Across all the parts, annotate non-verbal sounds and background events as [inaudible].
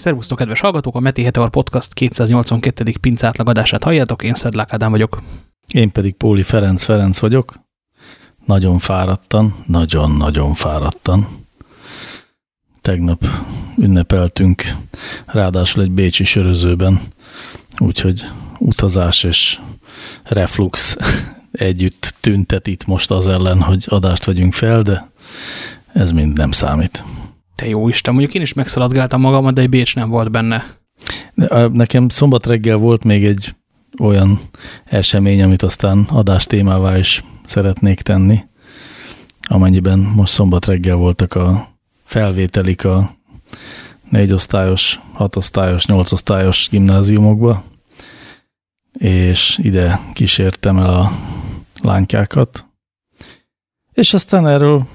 Szervusztok, kedves hallgatók! A Meti Heteor Podcast 282. pincátlagadását halljátok, én Szedlák Ádám vagyok. Én pedig Póli Ferenc Ferenc vagyok. Nagyon fáradtan, nagyon-nagyon fáradtan. Tegnap ünnepeltünk, ráadásul egy bécsi sörözőben, úgyhogy utazás és reflux [laughs] együtt tüntet itt most az ellen, hogy adást vegyünk fel, de ez mind nem számít. Te jó Isten, mondjuk én is megszaladgáltam magamat, de egy Bécs nem volt benne. Nekem szombat reggel volt még egy olyan esemény, amit aztán adás témává is szeretnék tenni, amennyiben most szombat reggel voltak a felvételik a négyosztályos, hatosztályos, nyolcosztályos gimnáziumokba, és ide kísértem el a lánykákat, és aztán erről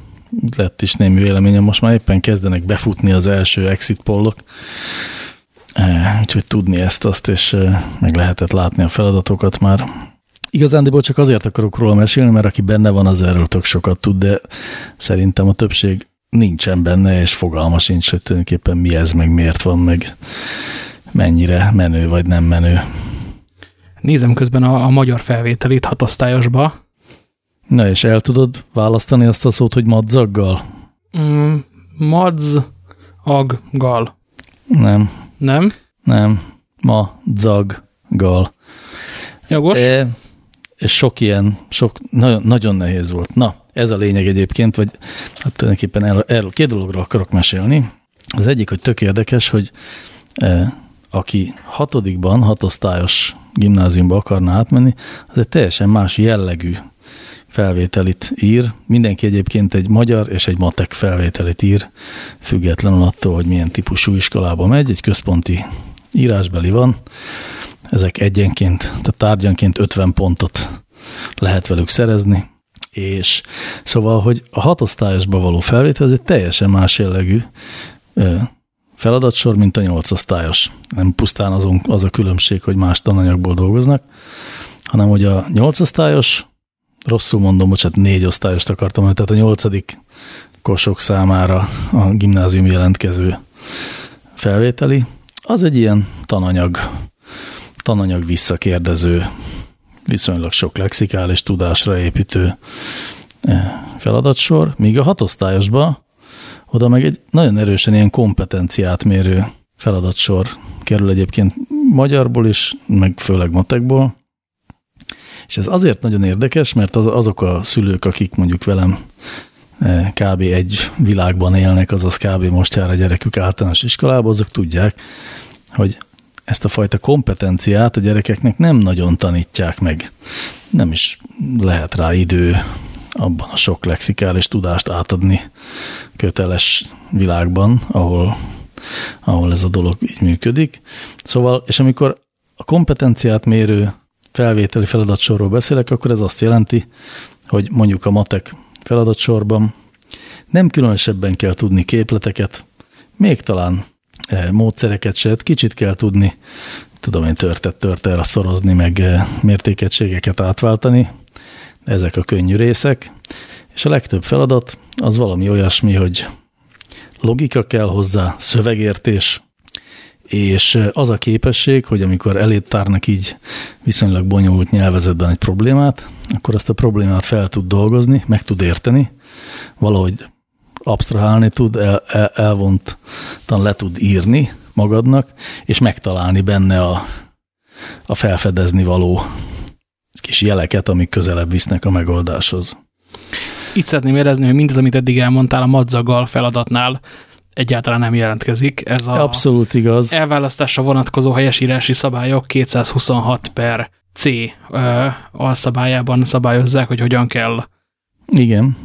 lett is némi véleményem, most már éppen kezdenek befutni az első exit pollok, e, úgyhogy tudni ezt-azt, és e, meg lehetett látni a feladatokat már. Igazándiból csak azért akarok róla mesélni, mert aki benne van, az erről tök sokat tud, de szerintem a többség nincsen benne, és fogalma sincs, hogy tulajdonképpen mi ez, meg miért van, meg mennyire menő vagy nem menő. Nézem közben a, a magyar felvételét hatosztályosba, Na és el tudod választani azt a szót, hogy madzaggal? Mm, madz. Nem. Nem? Nem. Madzaggal. Jogos. E, és sok ilyen, sok, nagyon, nagyon nehéz volt. Na, ez a lényeg egyébként, vagy hát tulajdonképpen erről, erről két dologról akarok mesélni. Az egyik, hogy tök érdekes, hogy e, aki hatodikban, hatosztályos gimnáziumba akarna átmenni, az egy teljesen más jellegű felvételit ír. Mindenki egyébként egy magyar és egy matek felvételit ír, függetlenül attól, hogy milyen típusú iskolába megy. Egy központi írásbeli van. Ezek egyenként, tehát tárgyanként 50 pontot lehet velük szerezni. És szóval, hogy a hatosztályosba való felvétel, ez egy teljesen más jellegű feladatsor, mint a nyolcosztályos. Nem pusztán azon, az a különbség, hogy más tananyagból dolgoznak, hanem hogy a nyolcosztályos rosszul mondom, bocsánat, négy osztályost akartam, tehát a nyolcadik kosok számára a gimnázium jelentkező felvételi, az egy ilyen tananyag, tananyag visszakérdező, viszonylag sok lexikális tudásra építő eh, feladatsor, míg a hatosztályosba oda meg egy nagyon erősen ilyen kompetenciát mérő feladatsor kerül egyébként magyarból is, meg főleg matekból, és ez azért nagyon érdekes, mert az, azok a szülők, akik mondjuk velem e, kb. egy világban élnek, azaz kb. most jár a gyerekük általános iskolába, azok tudják, hogy ezt a fajta kompetenciát a gyerekeknek nem nagyon tanítják meg. Nem is lehet rá idő abban a sok lexikális tudást átadni köteles világban, ahol, ahol ez a dolog így működik. Szóval, és amikor a kompetenciát mérő felvételi feladatsorról beszélek, akkor ez azt jelenti, hogy mondjuk a matek feladatsorban nem különösebben kell tudni képleteket, még talán e, módszereket se, kicsit kell tudni, tudom én törtet törtelre szorozni, meg e, mértékegységeket átváltani, ezek a könnyű részek, és a legtöbb feladat az valami olyasmi, hogy logika kell hozzá, szövegértés, és az a képesség, hogy amikor elét tárnak így viszonylag bonyolult nyelvezetben egy problémát, akkor azt a problémát fel tud dolgozni, meg tud érteni, valahogy absztrahálni tud, el, el, elvontan le tud írni magadnak, és megtalálni benne a, a felfedezni való kis jeleket, amik közelebb visznek a megoldáshoz. Itt szeretném érezni, hogy mindez, amit eddig elmondtál a madzaggal feladatnál, egyáltalán nem jelentkezik. Ez a Abszolút igaz. elválasztásra vonatkozó helyesírási szabályok 226 per C ö, alszabályában szabályozzák, hogy hogyan kell. Igen.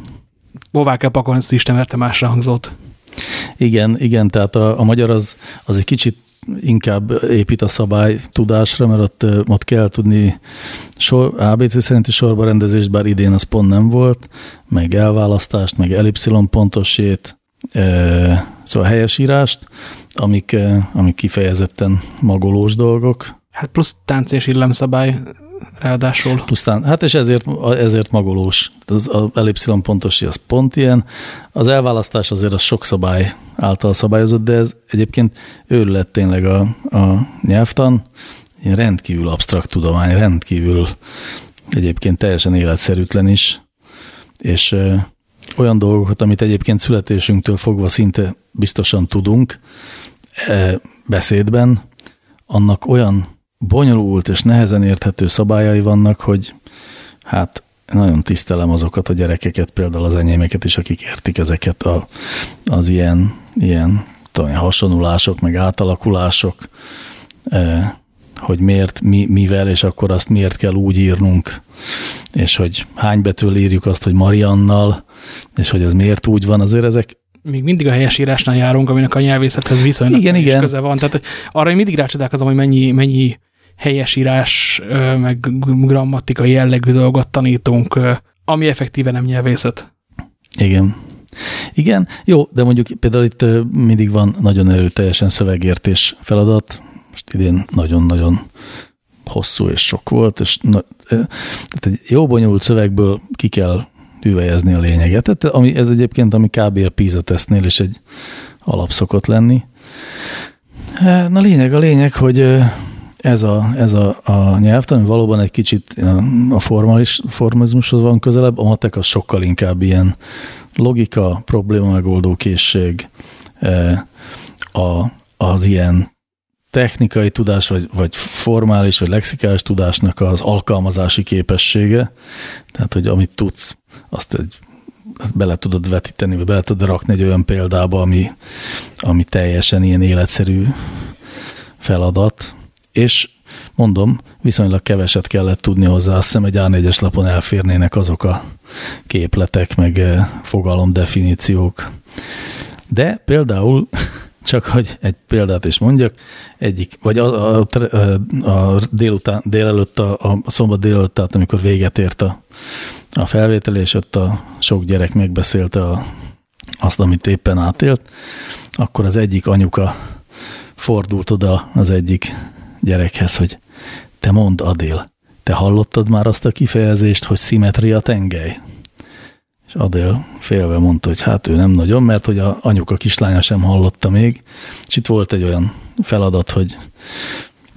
Hová kell pakolni ezt Isten verte másra hangzót. Igen, igen, tehát a, a magyar az, az egy kicsit inkább épít a szabály tudásra, mert ott, ott kell tudni sor, ABC szerinti sorbarendezést, bár idén az pont nem volt, meg elválasztást, meg elipszilon pontosét, szóval helyesírást, amik, amik kifejezetten magolós dolgok. Hát plusz tánc és illemszabály ráadásul. Pusztán, hát és ezért, ezért magolós. Az, az elipszilon pontosi az pont ilyen. Az elválasztás azért az sok szabály által szabályozott, de ez egyébként őrület tényleg a, a nyelvtan. Ilyen rendkívül absztrakt tudomány, rendkívül egyébként teljesen életszerűtlen is, és ö, olyan dolgokat, amit egyébként születésünktől fogva szinte biztosan tudunk e, beszédben, annak olyan bonyolult és nehezen érthető szabályai vannak, hogy hát nagyon tisztelem azokat a gyerekeket, például az enyémeket is, akik értik ezeket a, az ilyen, ilyen tudom, hasonulások, meg átalakulások, eh, hogy miért, mi, mivel, és akkor azt miért kell úgy írnunk, és hogy hány betől írjuk azt, hogy Mariannal, és hogy ez miért úgy van, azért ezek még mindig a helyesírásnál járunk, aminek a nyelvészethez viszonylag igen, igen. köze van. Tehát arra én mindig rácsodálkozom, hogy mennyi, mennyi helyesírás, meg grammatikai jellegű dolgot tanítunk, ami effektíve nem nyelvészet. Igen. Igen, jó, de mondjuk például itt mindig van nagyon erőteljesen szövegértés feladat, most idén nagyon-nagyon hosszú és sok volt, és na, tehát egy jó bonyolult szövegből ki kell hüvelyezni a lényeget. Tehát ami, ez egyébként, ami kb. a PISA tesztnél is egy alap szokott lenni. Na lényeg a lényeg, hogy ez a, ez a, a nyelvtan, valóban egy kicsit a formalis, formalizmushoz van közelebb, a matek az sokkal inkább ilyen logika, probléma megoldó készség, a, az ilyen technikai tudás, vagy, vagy formális, vagy lexikális tudásnak az alkalmazási képessége, tehát, hogy amit tudsz, azt egy bele tudod vetíteni, vagy bele tudod rakni egy olyan példába, ami, ami teljesen ilyen életszerű feladat, és mondom, viszonylag keveset kellett tudni hozzá, azt hiszem egy A4-es lapon elférnének azok a képletek, meg eh, fogalomdefiníciók. De például, csak hogy egy példát is mondjak, egyik, vagy a, a, a, délután, délelőtt, a, a szombat délelőtt, tehát amikor véget ért a, a felvétel, és ott a sok gyerek megbeszélte a, azt, amit éppen átélt, akkor az egyik anyuka fordult oda az egyik gyerekhez, hogy te mondd Adél, te hallottad már azt a kifejezést, hogy szimetria tengely? És Adél félve mondta, hogy hát ő nem nagyon, mert hogy a anyuka kislánya sem hallotta még, és itt volt egy olyan feladat, hogy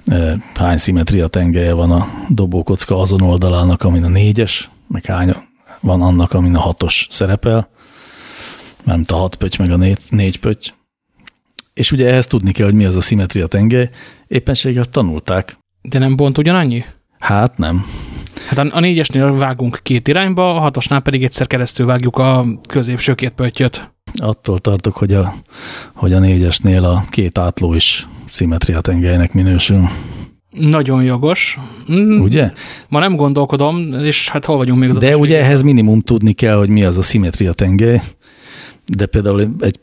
e, hány szimetria tengelye van a dobókocka azon oldalának, amin a négyes, meg hány van annak, amin a hatos szerepel, mert a hat pöty, meg a négy, négy pöty. És ugye ehhez tudni kell, hogy mi az a szimetria tengely, éppenséggel tanulták. De nem bont ugyanannyi? Hát nem. Hát a, a négyesnél vágunk két irányba, a hatosnál pedig egyszer keresztül vágjuk a középső két pöttyöt. Attól tartok, hogy a, hogy a négyesnél a két átló is szimetria tengelynek minősül. Nagyon jogos. Mm. Ugye? Ma nem gondolkodom, és hát hol vagyunk még az De ugye ehhez minimum tudni kell, hogy mi az a szimetria tengely, de például egy,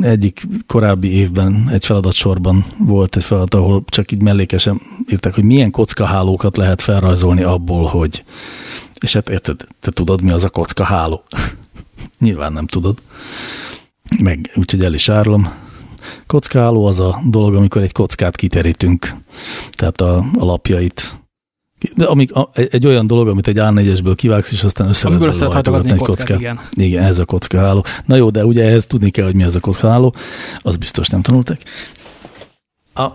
egyik korábbi évben egy feladatsorban volt egy feladat, ahol csak így mellékesen írták, hogy milyen kockahálókat lehet felrajzolni abból, hogy és hát érted, te tudod, mi az a kockaháló? [laughs] Nyilván nem tudod. Meg úgyhogy el is árulom. Kockaháló az a dolog, amikor egy kockát kiterítünk, tehát a, a lapjait de amik, a, egy olyan dolog, amit egy A4-esből kivágsz, és aztán össze Amiből lehet egy kockát, kocka. igen. Igen, ez a kockaháló. Na jó, de ugye ehhez tudni kell, hogy mi az a kockaháló, az biztos nem tanultak. A,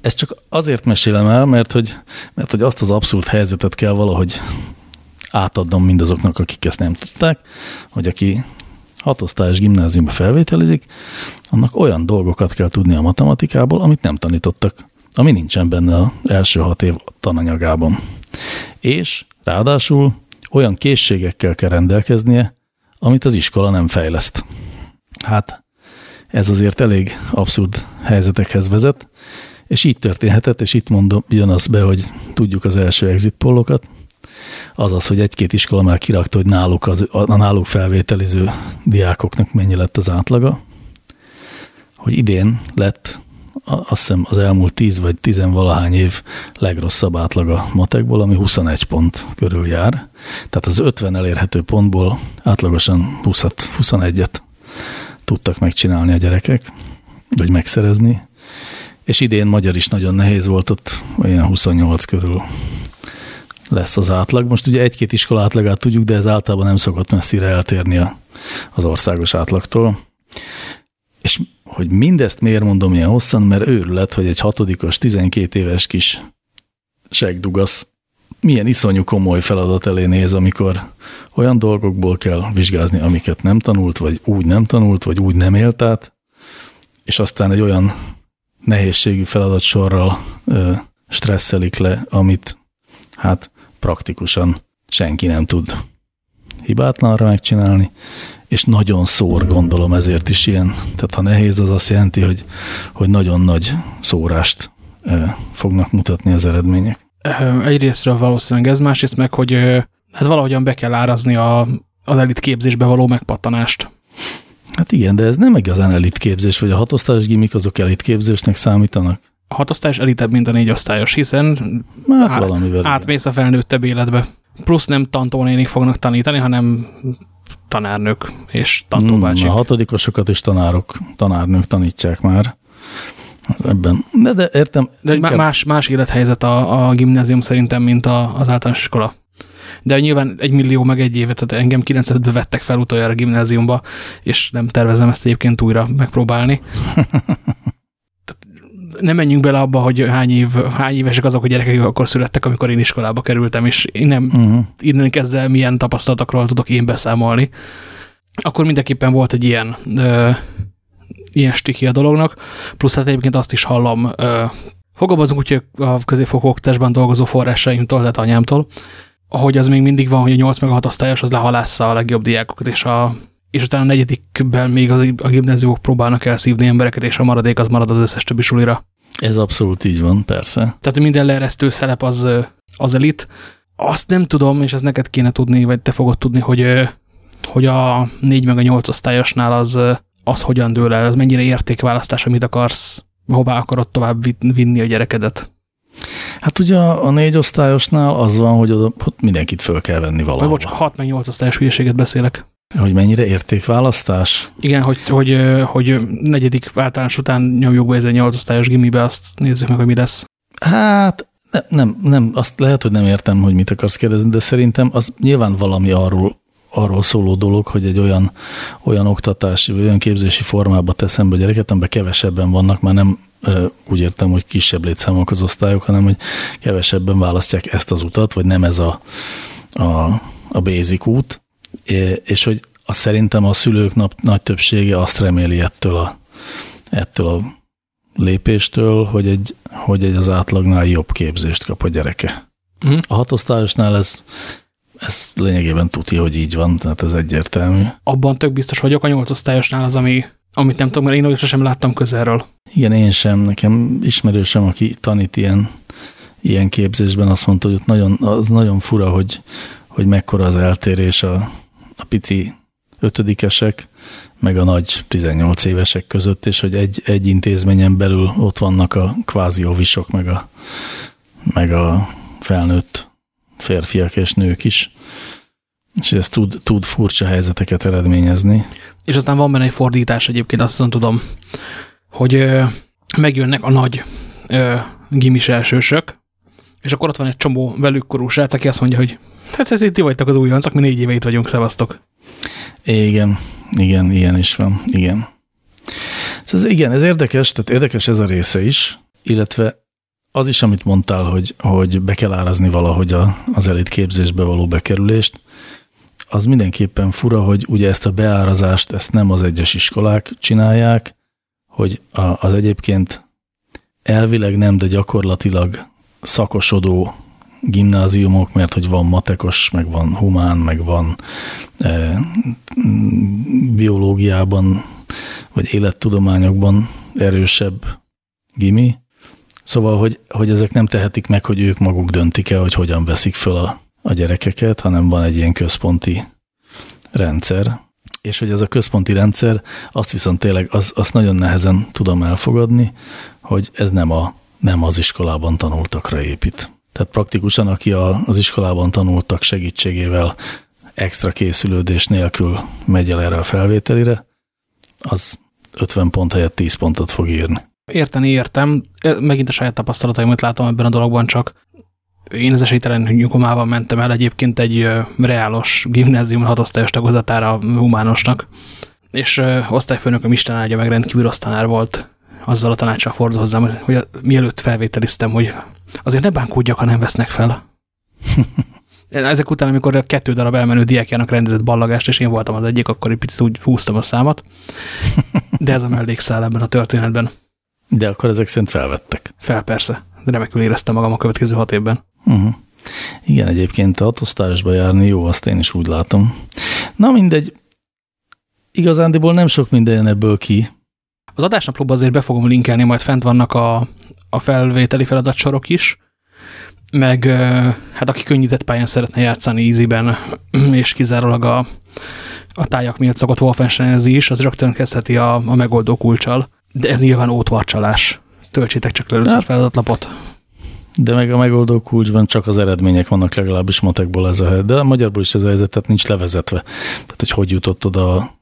ezt csak azért mesélem el, mert hogy, mert hogy azt az abszurd helyzetet kell valahogy átadnom mindazoknak, akik ezt nem tudták, hogy aki hatosztályos gimnáziumba felvételizik, annak olyan dolgokat kell tudni a matematikából, amit nem tanítottak ami nincsen benne az első hat év tananyagában. És ráadásul olyan készségekkel kell rendelkeznie, amit az iskola nem fejleszt. Hát ez azért elég abszurd helyzetekhez vezet, és így történhetett, és itt mondom az be, hogy tudjuk az első exit pollokat, azaz, hogy egy-két iskola már kirakta, hogy náluk, az, a náluk felvételiző diákoknak mennyi lett az átlaga, hogy idén lett azt hiszem az elmúlt 10 vagy 10 valahány év legrosszabb átlaga matekból, ami 21 pont körül jár. Tehát az 50 elérhető pontból átlagosan 20 21-et tudtak megcsinálni a gyerekek, vagy megszerezni. És idén magyar is nagyon nehéz volt, ott olyan 28 körül lesz az átlag. Most ugye egy-két iskola átlagát tudjuk, de ez általában nem szokott messzire eltérni az országos átlagtól. És hogy mindezt miért mondom ilyen hosszan, mert őrület, hogy egy hatodikos, 12 éves kis segdugasz milyen iszonyú komoly feladat elé néz, amikor olyan dolgokból kell vizsgázni, amiket nem tanult, vagy úgy nem tanult, vagy úgy nem élt át, és aztán egy olyan nehézségű feladatsorral ö, stresszelik le, amit hát praktikusan senki nem tud hibátlanra megcsinálni, és nagyon szór, gondolom ezért is ilyen. Tehát ha nehéz, az azt jelenti, hogy, hogy nagyon nagy szórást fognak mutatni az eredmények. Egyrésztről valószínűleg ez, másrészt meg, hogy hát valahogyan be kell árazni a, az elit képzésbe való megpattanást. Hát igen, de ez nem igazán elitképzés, vagy a hatosztályos gimik azok elitképzésnek számítanak? A hatosztályos elitebb, mint a négyosztályos, hiszen hát valamivel átmész a felnőttebb életbe. Plusz nem tantónénik fognak tanítani, hanem tanárnők és tantóbácsik. Hmm, a hatodikosokat is tanárok, tanárnők tanítják már. Ebben. De, de értem. De inkább... más, más élethelyzet a, a gimnázium szerintem, mint a, az általános iskola de nyilván egy millió meg egy évet, tehát engem 95 vettek fel utoljára a gimnáziumba, és nem tervezem ezt egyébként újra megpróbálni. [laughs] nem menjünk bele abba, hogy hány, év, hány évesek azok a gyerekek akkor születtek, amikor én iskolába kerültem, és én nem, uh -huh. innen kezdve milyen tapasztalatokról tudok én beszámolni. Akkor mindenképpen volt egy ilyen ö, ilyen stiki a dolognak, plusz hát egyébként azt is hallom, ö, fogalmazunk úgy, a középfokú oktatásban dolgozó forrásaimtól, tehát anyámtól, hogy az még mindig van, hogy a 8 meg a 6 osztályos az lehalásza a legjobb diákokat, és, a, és utána a negyedikben még az, a gimnáziumok próbálnak elszívni embereket, és a maradék az marad az összes többi sulira. Ez abszolút így van, persze. Tehát minden leeresztő szelep az, az elit. Azt nem tudom, és ezt neked kéne tudni, vagy te fogod tudni, hogy, hogy a 4 meg a 8 osztályosnál az, az hogyan dől el, az mennyire értékválasztás, amit akarsz, hová akarod tovább vinni a gyerekedet. Hát ugye a, a négy osztályosnál az van, hogy oda, ott mindenkit föl kell venni valahol. Bocs, 6 meg 8 osztályos hülyeséget beszélek. Hogy mennyire értékválasztás? Igen, hogy, hogy, hogy negyedik általános után nyomjuk be ez egy 8 osztályos gimibe, azt nézzük meg, hogy mi lesz. Hát ne, nem, nem, azt lehet, hogy nem értem, hogy mit akarsz kérdezni, de szerintem az nyilván valami arról, arról szóló dolog, hogy egy olyan, olyan oktatási, olyan képzési formába teszem be a gyereket, amiben kevesebben vannak, már nem úgy értem, hogy kisebb létszámok az osztályok, hanem hogy kevesebben választják ezt az utat, vagy nem ez a, a, a basic út, és hogy azt szerintem a szülők nap, nagy többsége azt reméli ettől a, ettől a lépéstől, hogy egy, hogy egy az átlagnál jobb képzést kap a gyereke. Mm. A hatosztályosnál ez, ez lényegében tuti, hogy így van, tehát ez egyértelmű. Abban tök biztos vagyok, a nyolcosztályosnál az, ami amit nem tudom, mert én sosem láttam közelről. Igen, én sem. Nekem ismerősem, aki tanít ilyen, ilyen képzésben, azt mondta, hogy nagyon, az nagyon fura, hogy, hogy mekkora az eltérés a, a pici ötödikesek, meg a nagy 18 évesek között, és hogy egy, egy intézményen belül ott vannak a kvázi ovisok, meg a, meg a felnőtt férfiak és nők is. És ez tud, tud furcsa helyzeteket eredményezni. És aztán van benne egy fordítás egyébként, azt tudom, hogy ö, megjönnek a nagy ö, gimis elsősök, és akkor ott van egy csomó velük korú srác, aki azt mondja, hogy hát, hát ti vagytok az újoncok, mi négy éve itt vagyunk, szevasztok. Igen, igen, ilyen is van, igen. Szóval igen, ez érdekes, tehát érdekes ez a része is, illetve az is, amit mondtál, hogy, hogy be kell árazni valahogy a, az elit képzésbe való bekerülést, az mindenképpen fura, hogy ugye ezt a beárazást, ezt nem az egyes iskolák csinálják, hogy a, az egyébként elvileg nem, de gyakorlatilag szakosodó gimnáziumok, mert hogy van matekos, meg van humán, meg van e, biológiában, vagy élettudományokban erősebb gimi. Szóval, hogy, hogy ezek nem tehetik meg, hogy ők maguk döntik el, hogy hogyan veszik föl a a gyerekeket, hanem van egy ilyen központi rendszer, és hogy ez a központi rendszer, azt viszont tényleg, az, azt nagyon nehezen tudom elfogadni, hogy ez nem, a, nem az iskolában tanultakra épít. Tehát praktikusan, aki a, az iskolában tanultak segítségével extra készülődés nélkül megy el erre a felvételire, az 50 pont helyett 10 pontot fog írni. Érteni értem, megint a saját tapasztalataimat látom ebben a dologban, csak Én az esélytelen nyugalmával mentem el egyébként egy reálos gimnázium hatosztályos tagozatára humánosnak, és osztályfőnököm Isten áldja meg rendkívül rossz volt, azzal a tanácsra fordul hozzám, hogy mielőtt felvételiztem, hogy azért ne bánkódjak, ha nem vesznek fel. [laughs] Ezek után, amikor a kettő darab elmenő diákjának rendezett ballagást, és én voltam az egyik, akkor egy picit úgy húztam a számat. [laughs] De ez a mellékszál ebben a történetben. De akkor ezek szerint felvettek. Fel persze. Remekül éreztem magam a következő hat évben. Uh -huh. Igen, egyébként a hatosztályosba járni jó, azt én is úgy látom. Na mindegy, igazándiból nem sok minden ebből ki. Az adásnaplóban azért be fogom linkelni, majd fent vannak a, a felvételi feladatsorok is, meg hát aki könnyített pályán szeretne játszani easyben, [clears throat] és kizárólag a, a tájak miatt szokott wolfenstein is, az rögtön kezdheti a, a megoldó kulcsal. De ez nyilván ótvarcsalás. Töltsétek csak le először hát, feladatlapot. De meg a megoldó kulcsban csak az eredmények vannak legalábbis matekból ez a hely. De a magyarból is ez a helyzet, tehát nincs levezetve. Tehát, hogy hogy jutott oda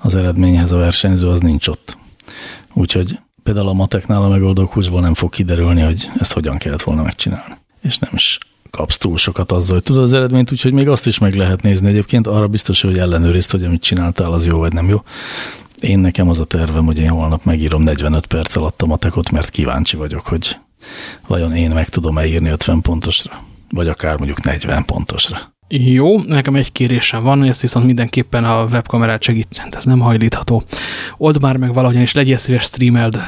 az eredményhez a versenyző, az nincs ott. Úgyhogy például a mateknál a megoldó kulcsból nem fog kiderülni, hogy ezt hogyan kellett volna megcsinálni. És nem is kapsz túl sokat azzal, hogy tudod az eredményt, úgyhogy még azt is meg lehet nézni egyébként. Arra biztos, hogy ellenőrizd, hogy amit csináltál, az jó vagy nem jó. Én nekem az a tervem, hogy én holnap megírom 45 perc alatt a matekot, mert kíváncsi vagyok, hogy vajon én meg tudom-e írni 50 pontosra, vagy akár mondjuk 40 pontosra. Jó, nekem egy kérésem van, ezt viszont mindenképpen a webkamerát segít, ez nem hajlítható. Old már meg valahogyan, és legyél szíves streameld,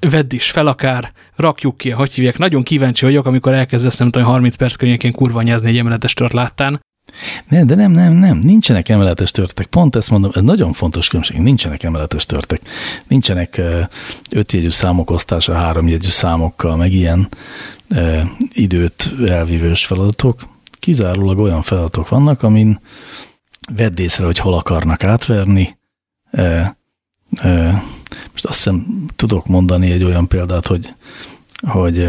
vedd is fel akár, rakjuk ki, hogy hívják. Nagyon kíváncsi vagyok, amikor elkezdesz, nem tudom, 30 perc környékén kurva nyázni egy emeletes tört láttán. Nem, de nem, nem, nem, nincsenek emeletes törtek. Pont ezt mondom, ez nagyon fontos különbség, nincsenek emeletes törtek. Nincsenek ötjegyű számok osztása háromjegyű számokkal, meg ilyen e, időt elvívős feladatok. Kizárólag olyan feladatok vannak, amin vedd észre, hogy hol akarnak átverni. E, e, most azt hiszem tudok mondani egy olyan példát, hogy, hogy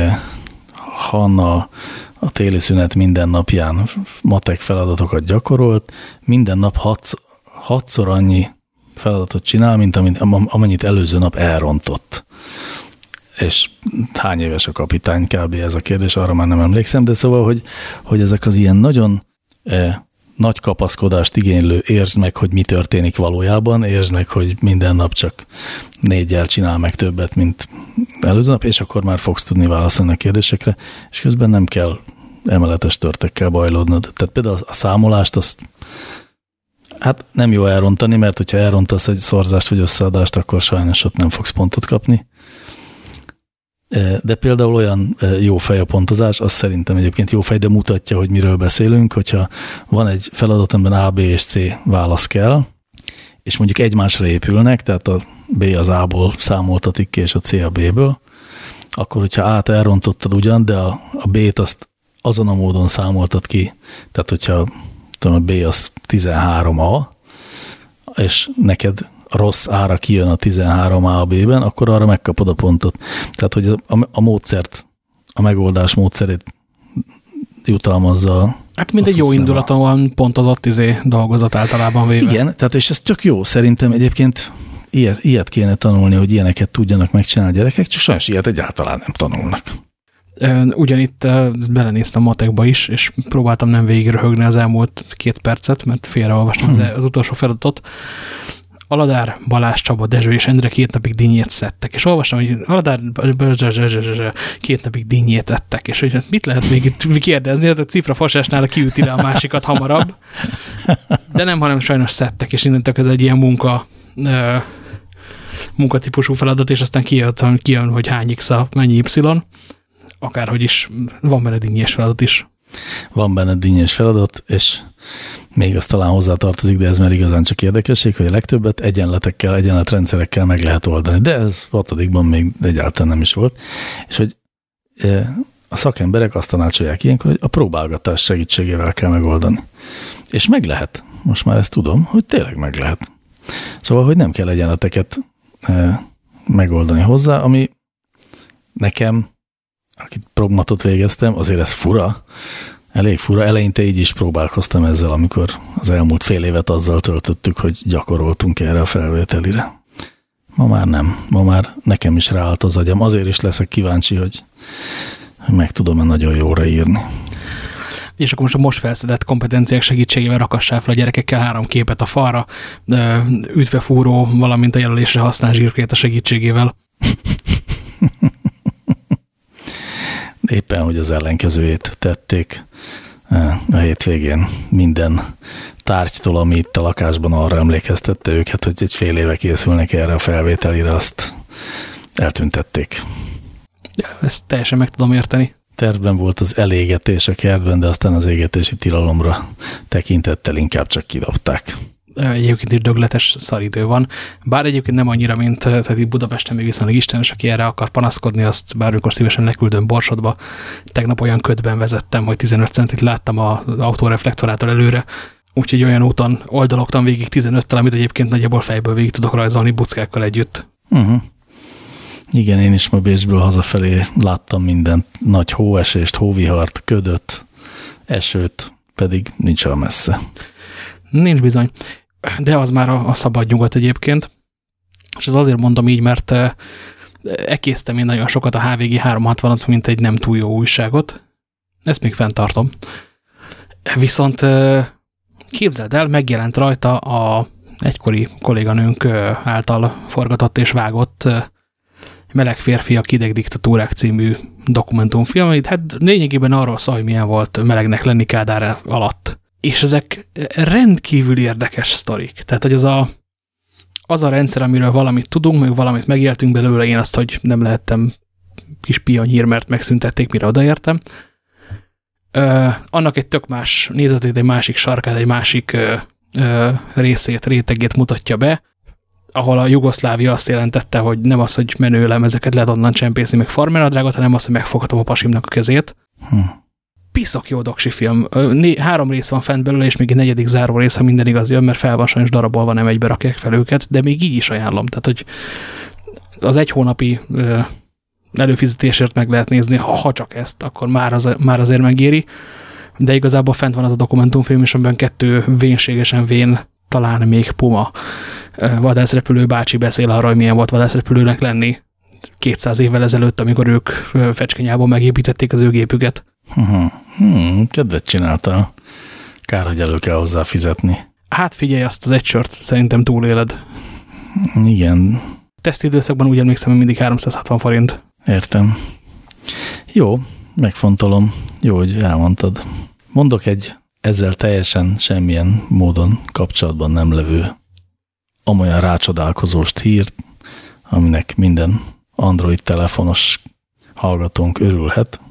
Hanna a téli szünet minden napján matek feladatokat gyakorolt, minden nap hat, hatszor annyi feladatot csinál, mint amennyit előző nap elrontott. És hány éves a kapitány kb. ez a kérdés, arra már nem emlékszem, de szóval, hogy, hogy ezek az ilyen nagyon eh, nagy kapaszkodást igénylő, értsd meg, hogy mi történik valójában, értsd meg, hogy minden nap csak négyel csinál meg többet, mint előző nap, és akkor már fogsz tudni válaszolni a kérdésekre, és közben nem kell emeletes törtekkel bajlódnod. Tehát például a számolást azt hát nem jó elrontani, mert hogyha elrontasz egy szorzást vagy összeadást, akkor sajnos ott nem fogsz pontot kapni. De például olyan jó fej a pontozás, az szerintem egyébként jó fej, de mutatja, hogy miről beszélünk, hogyha van egy feladat, amiben A, B és C válasz kell, és mondjuk egymásra épülnek, tehát a B az A-ból számoltatik ki, és a C a B-ből, akkor hogyha A-t elrontottad ugyan, de a, a B-t azt azon a módon számoltad ki, tehát hogyha tudom, a B az 13A, és neked rossz ára kijön a 13 A B-ben, akkor arra megkapod a pontot. Tehát, hogy a, a módszert, a megoldás módszerét jutalmazza. Hát mint egy jó indulaton van pontozott izé dolgozat általában véve. Igen, tehát és ez tök jó. Szerintem egyébként ilyet, ilyet kéne tanulni, hogy ilyeneket tudjanak megcsinálni a gyerekek, csak sajnos ilyet egyáltalán nem tanulnak. Ugyanitt belenéztem matekba is, és próbáltam nem végig röhögni az elmúlt két percet, mert félreolvastam hmm. az utolsó feladatot. Aladár, Balázs Csaba, Dezső és Endre két napig dinnyét szedtek. És olvastam, hogy Aladár két napig dinnyét ettek. És hogy hát mit lehet még itt kérdezni? Hát a cifra fasásnál kiüti le a másikat hamarabb. De nem, hanem sajnos szedtek, és innentől ez egy ilyen munka munkatípusú feladat, és aztán kijön, kijön hogy hány x a mennyi y akárhogy is van benne dinnyes feladat is. Van benne dinnyes feladat, és még azt talán hozzátartozik, de ez már igazán csak érdekesség, hogy a legtöbbet egyenletekkel, egyenletrendszerekkel meg lehet oldani. De ez hatodikban még egyáltalán nem is volt. És hogy e, a szakemberek azt tanácsolják ilyenkor, hogy a próbálgatás segítségével kell megoldani. És meg lehet. Most már ezt tudom, hogy tényleg meg lehet. Szóval, hogy nem kell egyenleteket e, megoldani hozzá, ami nekem akit progmatot végeztem, azért ez fura, elég fura. Eleinte így is próbálkoztam ezzel, amikor az elmúlt fél évet azzal töltöttük, hogy gyakoroltunk erre a felvételire. Ma már nem. Ma már nekem is ráállt az agyam. Azért is leszek kíváncsi, hogy meg tudom-e nagyon jóra írni. és akkor most a most felszedett kompetenciák segítségével rakassál fel a gyerekekkel három képet a falra, ütvefúró, valamint a jelölésre használ zsírkét a segítségével. [laughs] Éppen, hogy az ellenkezőjét tették a hétvégén minden tárgytól, ami itt a lakásban arra emlékeztette őket, hogy egy fél éve készülnek erre a felvételire, azt eltüntették. Ezt teljesen meg tudom érteni. Tervben volt az elégetés a kertben, de aztán az égetési tilalomra tekintettel inkább csak kidobták. Egyébként is dögletes szaridő van, bár egyébként nem annyira, mint tehát itt Budapesten még viszonylag istenes, aki erre akar panaszkodni, azt bármikor szívesen leküldöm Borsodba. Tegnap olyan ködben vezettem, hogy 15 centit láttam az autóreflektorától előre, úgyhogy olyan úton oldaloktam végig 15-tel, amit egyébként nagyjából fejből végig tudok rajzolni buckákkal együtt. Uh mhm. -huh. Igen, én is ma Bécsből hazafelé láttam mindent. Nagy hóesést, hóvihart, ködöt, esőt, pedig nincs olyan messze. Nincs bizony. De az már a, a szabad nyugat egyébként. És ez azért mondom így, mert ekésztem én nagyon sokat a HVG 360-ot, mint egy nem túl jó újságot. Ezt még fenntartom. Viszont képzeld el, megjelent rajta a egykori kolléganőnk által forgatott és vágott Meleg férfiak ideg diktatúrák című dokumentumfilm, amit hát lényegében arról szól, hogy milyen volt melegnek lenni Kádár alatt. És ezek rendkívül érdekes sztorik. Tehát, hogy az a, az a rendszer, amiről valamit tudunk, meg valamit megéltünk belőle, én azt, hogy nem lehettem kis pionyír, mert megszüntették, mire odaértem. Ö, annak egy tök más nézetét, egy másik sarkát, egy másik ö, ö, részét, rétegét mutatja be, ahol a Jugoszlávia azt jelentette, hogy nem az, hogy menő lemezeket lehet onnan csempészni, meg farmeradrágot, hanem az, hogy megfoghatom a pasimnak a kezét. Hm. Piszok jó doksi film. Né három rész van fent belőle, és még egy negyedik záró rész, ha minden igaz jön, mert fel van darabolva, nem egybe rakják fel őket, de még így is ajánlom. Tehát, hogy az egy hónapi előfizetésért meg lehet nézni, ha, ha csak ezt, akkor már, az, már azért megéri. De igazából fent van az a dokumentumfilm, és amiben kettő vénségesen vén, talán még Puma vadászrepülő bácsi beszél arra, hogy milyen volt vadászrepülőnek lenni 200 évvel ezelőtt, amikor ők fecskenyában megépítették az ő gépüket. Hmm, hmm, kedvet csinálta. Kár, hogy elő kell hozzá fizetni. Hát figyelj, azt az egy sört szerintem túléled. Igen. Tesztidőszakban úgy emlékszem, hogy mindig 360 forint. Értem. Jó, megfontolom. Jó, hogy elmondtad. Mondok egy ezzel teljesen semmilyen módon kapcsolatban nem levő amolyan rácsodálkozóst hírt, aminek minden Android telefonos hallgatónk örülhet.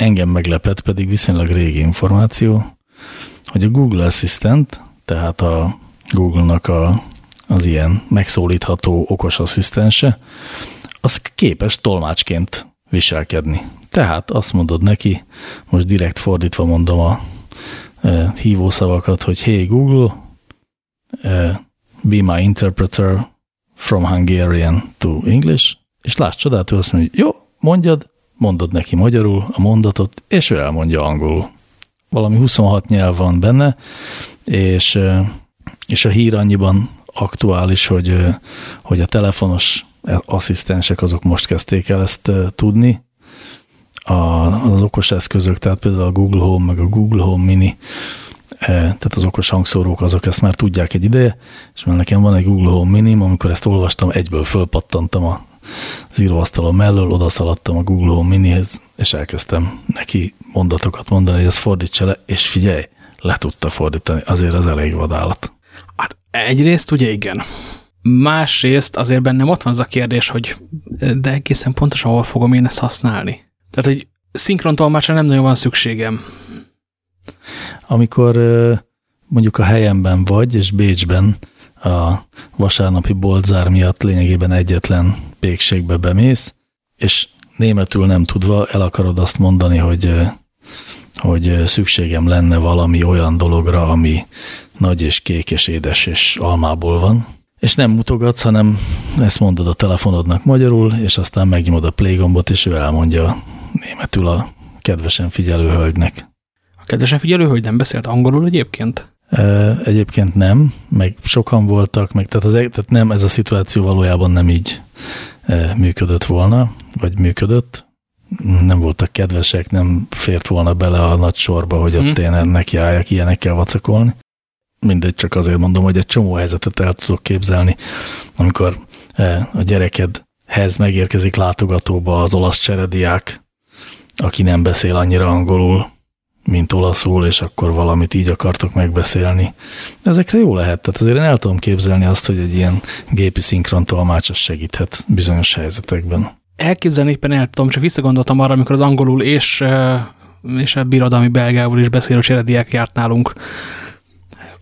Engem meglepett pedig viszonylag régi információ, hogy a Google Assistant, tehát a Google-nak a, az ilyen megszólítható okos asszisztense, az képes tolmácsként viselkedni. Tehát azt mondod neki, most direkt fordítva mondom a e, hívószavakat, hogy hey Google, e, be my interpreter from Hungarian to English, és láss csodát, ő azt mondja, jó, mondjad, mondod neki magyarul a mondatot, és ő elmondja angolul. Valami 26 nyelv van benne, és, és a hír annyiban aktuális, hogy, hogy a telefonos asszisztensek azok most kezdték el ezt tudni, a, az okos eszközök, tehát például a Google Home, meg a Google Home Mini, tehát az okos hangszórók azok ezt már tudják egy ideje, és mert nekem van egy Google Home Minim, amikor ezt olvastam, egyből fölpattantam a íróasztalon mellől, odaszaladtam a Google Home Minihez, és elkezdtem neki mondatokat mondani, hogy ezt fordítsa le, és figyelj, le tudta fordítani, azért az elég vadállat. Hát egyrészt ugye igen. Másrészt azért bennem ott van az a kérdés, hogy de egészen pontosan hol fogom én ezt használni. Tehát, hogy szinkrontolmácsra nem nagyon van szükségem amikor mondjuk a helyemben vagy, és Bécsben a vasárnapi boltzár miatt lényegében egyetlen pékségbe bemész, és németül nem tudva el akarod azt mondani, hogy, hogy szükségem lenne valami olyan dologra, ami nagy és kék és édes és almából van, és nem mutogatsz, hanem ezt mondod a telefonodnak magyarul, és aztán megnyomod a play gombot, és ő elmondja németül a kedvesen figyelő hölgynek. Kedvesen figyelő, hogy nem beszélt angolul egyébként? Egyébként nem, meg sokan voltak, meg tehát, az, e- tehát nem, ez a szituáció valójában nem így működött volna, vagy működött. nem voltak kedvesek, nem fért volna bele a nagy sorba, hogy ott hmm. én ennek járjak ilyenekkel vacakolni. Mindegy, csak azért mondom, hogy egy csomó helyzetet el tudok képzelni, amikor a gyerekedhez megérkezik látogatóba az olasz cserediák, aki nem beszél annyira angolul, mint olaszul, és akkor valamit így akartok megbeszélni. Ezekre jó lehet, tehát azért én el tudom képzelni azt, hogy egy ilyen gépi szinkron tolmács segíthet bizonyos helyzetekben. Elképzelni éppen el tudom, csak visszagondoltam arra, amikor az angolul és, és a birodalmi belgával is beszélő cserediák járt nálunk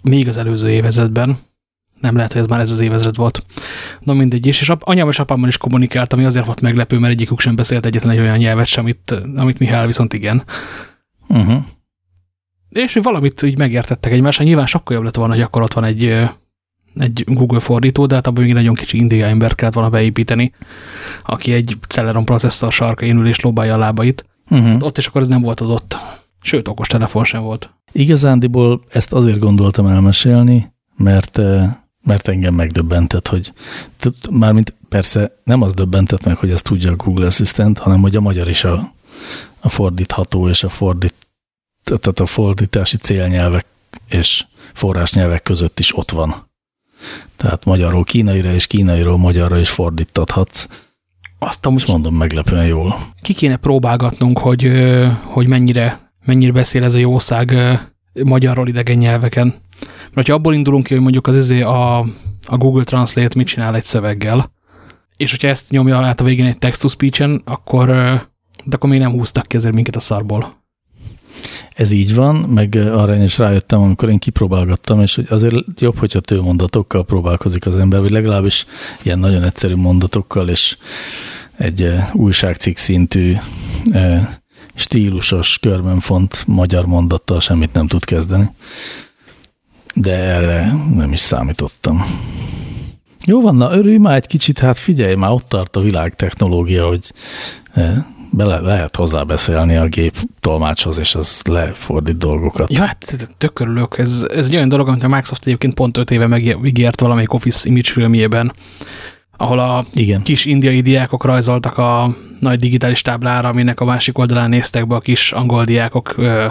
még az előző évezredben. Nem lehet, hogy ez már ez az évezred volt. Na mindegy is, és anyám és apámmal is kommunikáltam, ami azért volt meglepő, mert egyikük sem beszélt egyetlen egy olyan nyelvet sem, amit, amit Mihály viszont igen. Uh -huh. És valamit így megértettek egymásra. Nyilván sokkal jobb lett volna, hogy akkor ott van egy, egy Google fordító, de hát abban még nagyon kicsi indiai embert kellett volna beépíteni, aki egy Celeron processzor sarkain ül és lóbálja a lábait. Uh -huh. Ott is akkor ez nem volt adott. Sőt, okos telefon sem volt. Igazándiból ezt azért gondoltam elmesélni, mert, mert engem megdöbbentett, hogy mármint persze nem az döbbentett meg, hogy ezt tudja a Google Assistant, hanem hogy a magyar is a, a fordítható és a fordít, tehát a fordítási célnyelvek és forrásnyelvek között is ott van. Tehát magyarról kínaira és kínairól magyarra is fordítathatsz. Azt amúgy mondom meglepően jól. Ki kéne próbálgatnunk, hogy, hogy mennyire, mennyire beszél ez a jószág magyarról idegen nyelveken. Mert ha abból indulunk ki, hogy mondjuk az izé a, a Google Translate mit csinál egy szöveggel, és hogyha ezt nyomja át a végén egy text-to-speech-en, akkor, de akkor még nem húztak ki ezért minket a szarból. Ez így van, meg arra én is rájöttem, amikor én kipróbálgattam, és hogy azért jobb, hogyha mondatokkal próbálkozik az ember, vagy legalábbis ilyen nagyon egyszerű mondatokkal, és egy újságcikk szintű stílusos, körbenfont magyar mondattal semmit nem tud kezdeni. De erre nem is számítottam. Jó van, na örülj már egy kicsit, hát figyelj, már ott tart a világ technológia, hogy bele lehet hozzá beszélni a gép tolmácshoz, és az lefordít dolgokat. Ja, hát tök örülök. Ez, ez egy olyan dolog, amit a Microsoft egyébként pont 5 éve megígért valamelyik Office Image filmjében, ahol a Igen. kis indiai diákok rajzoltak a nagy digitális táblára, aminek a másik oldalán néztek be a kis angol diákok ö,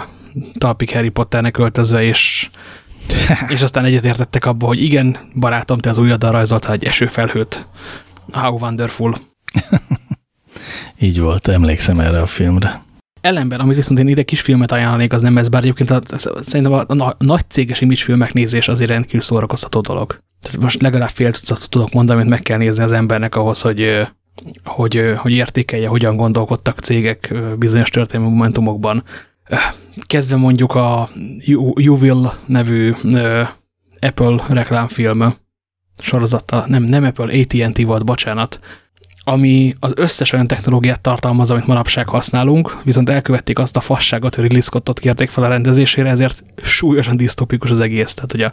talpik Harry Potternek öltözve, és, [laughs] és aztán egyetértettek abba, hogy igen, barátom, te az ujjaddal rajzoltál egy esőfelhőt. How wonderful. [laughs] Így volt, emlékszem erre a filmre. Ellenben, amit viszont én ide kis filmet ajánlanék, az nem ez, bár egyébként a, szerintem a, a, a nagy céges image filmek nézés azért rendkívül szórakoztató dolog. Tehát most legalább fél tucatot tudok mondani, amit meg kell nézni az embernek ahhoz, hogy, hogy, hogy értékelje, hogyan gondolkodtak cégek bizonyos történelmi momentumokban. Kezdve mondjuk a You Will nevű Apple reklámfilm sorozattal, nem, nem Apple, AT&T volt, bocsánat, ami az összes olyan technológiát tartalmaz, amit manapság használunk, viszont elkövették azt a fasságot, hogy Ridley Scottot kérték fel a rendezésére, ezért súlyosan disztopikus az egész. Tehát, hogy a,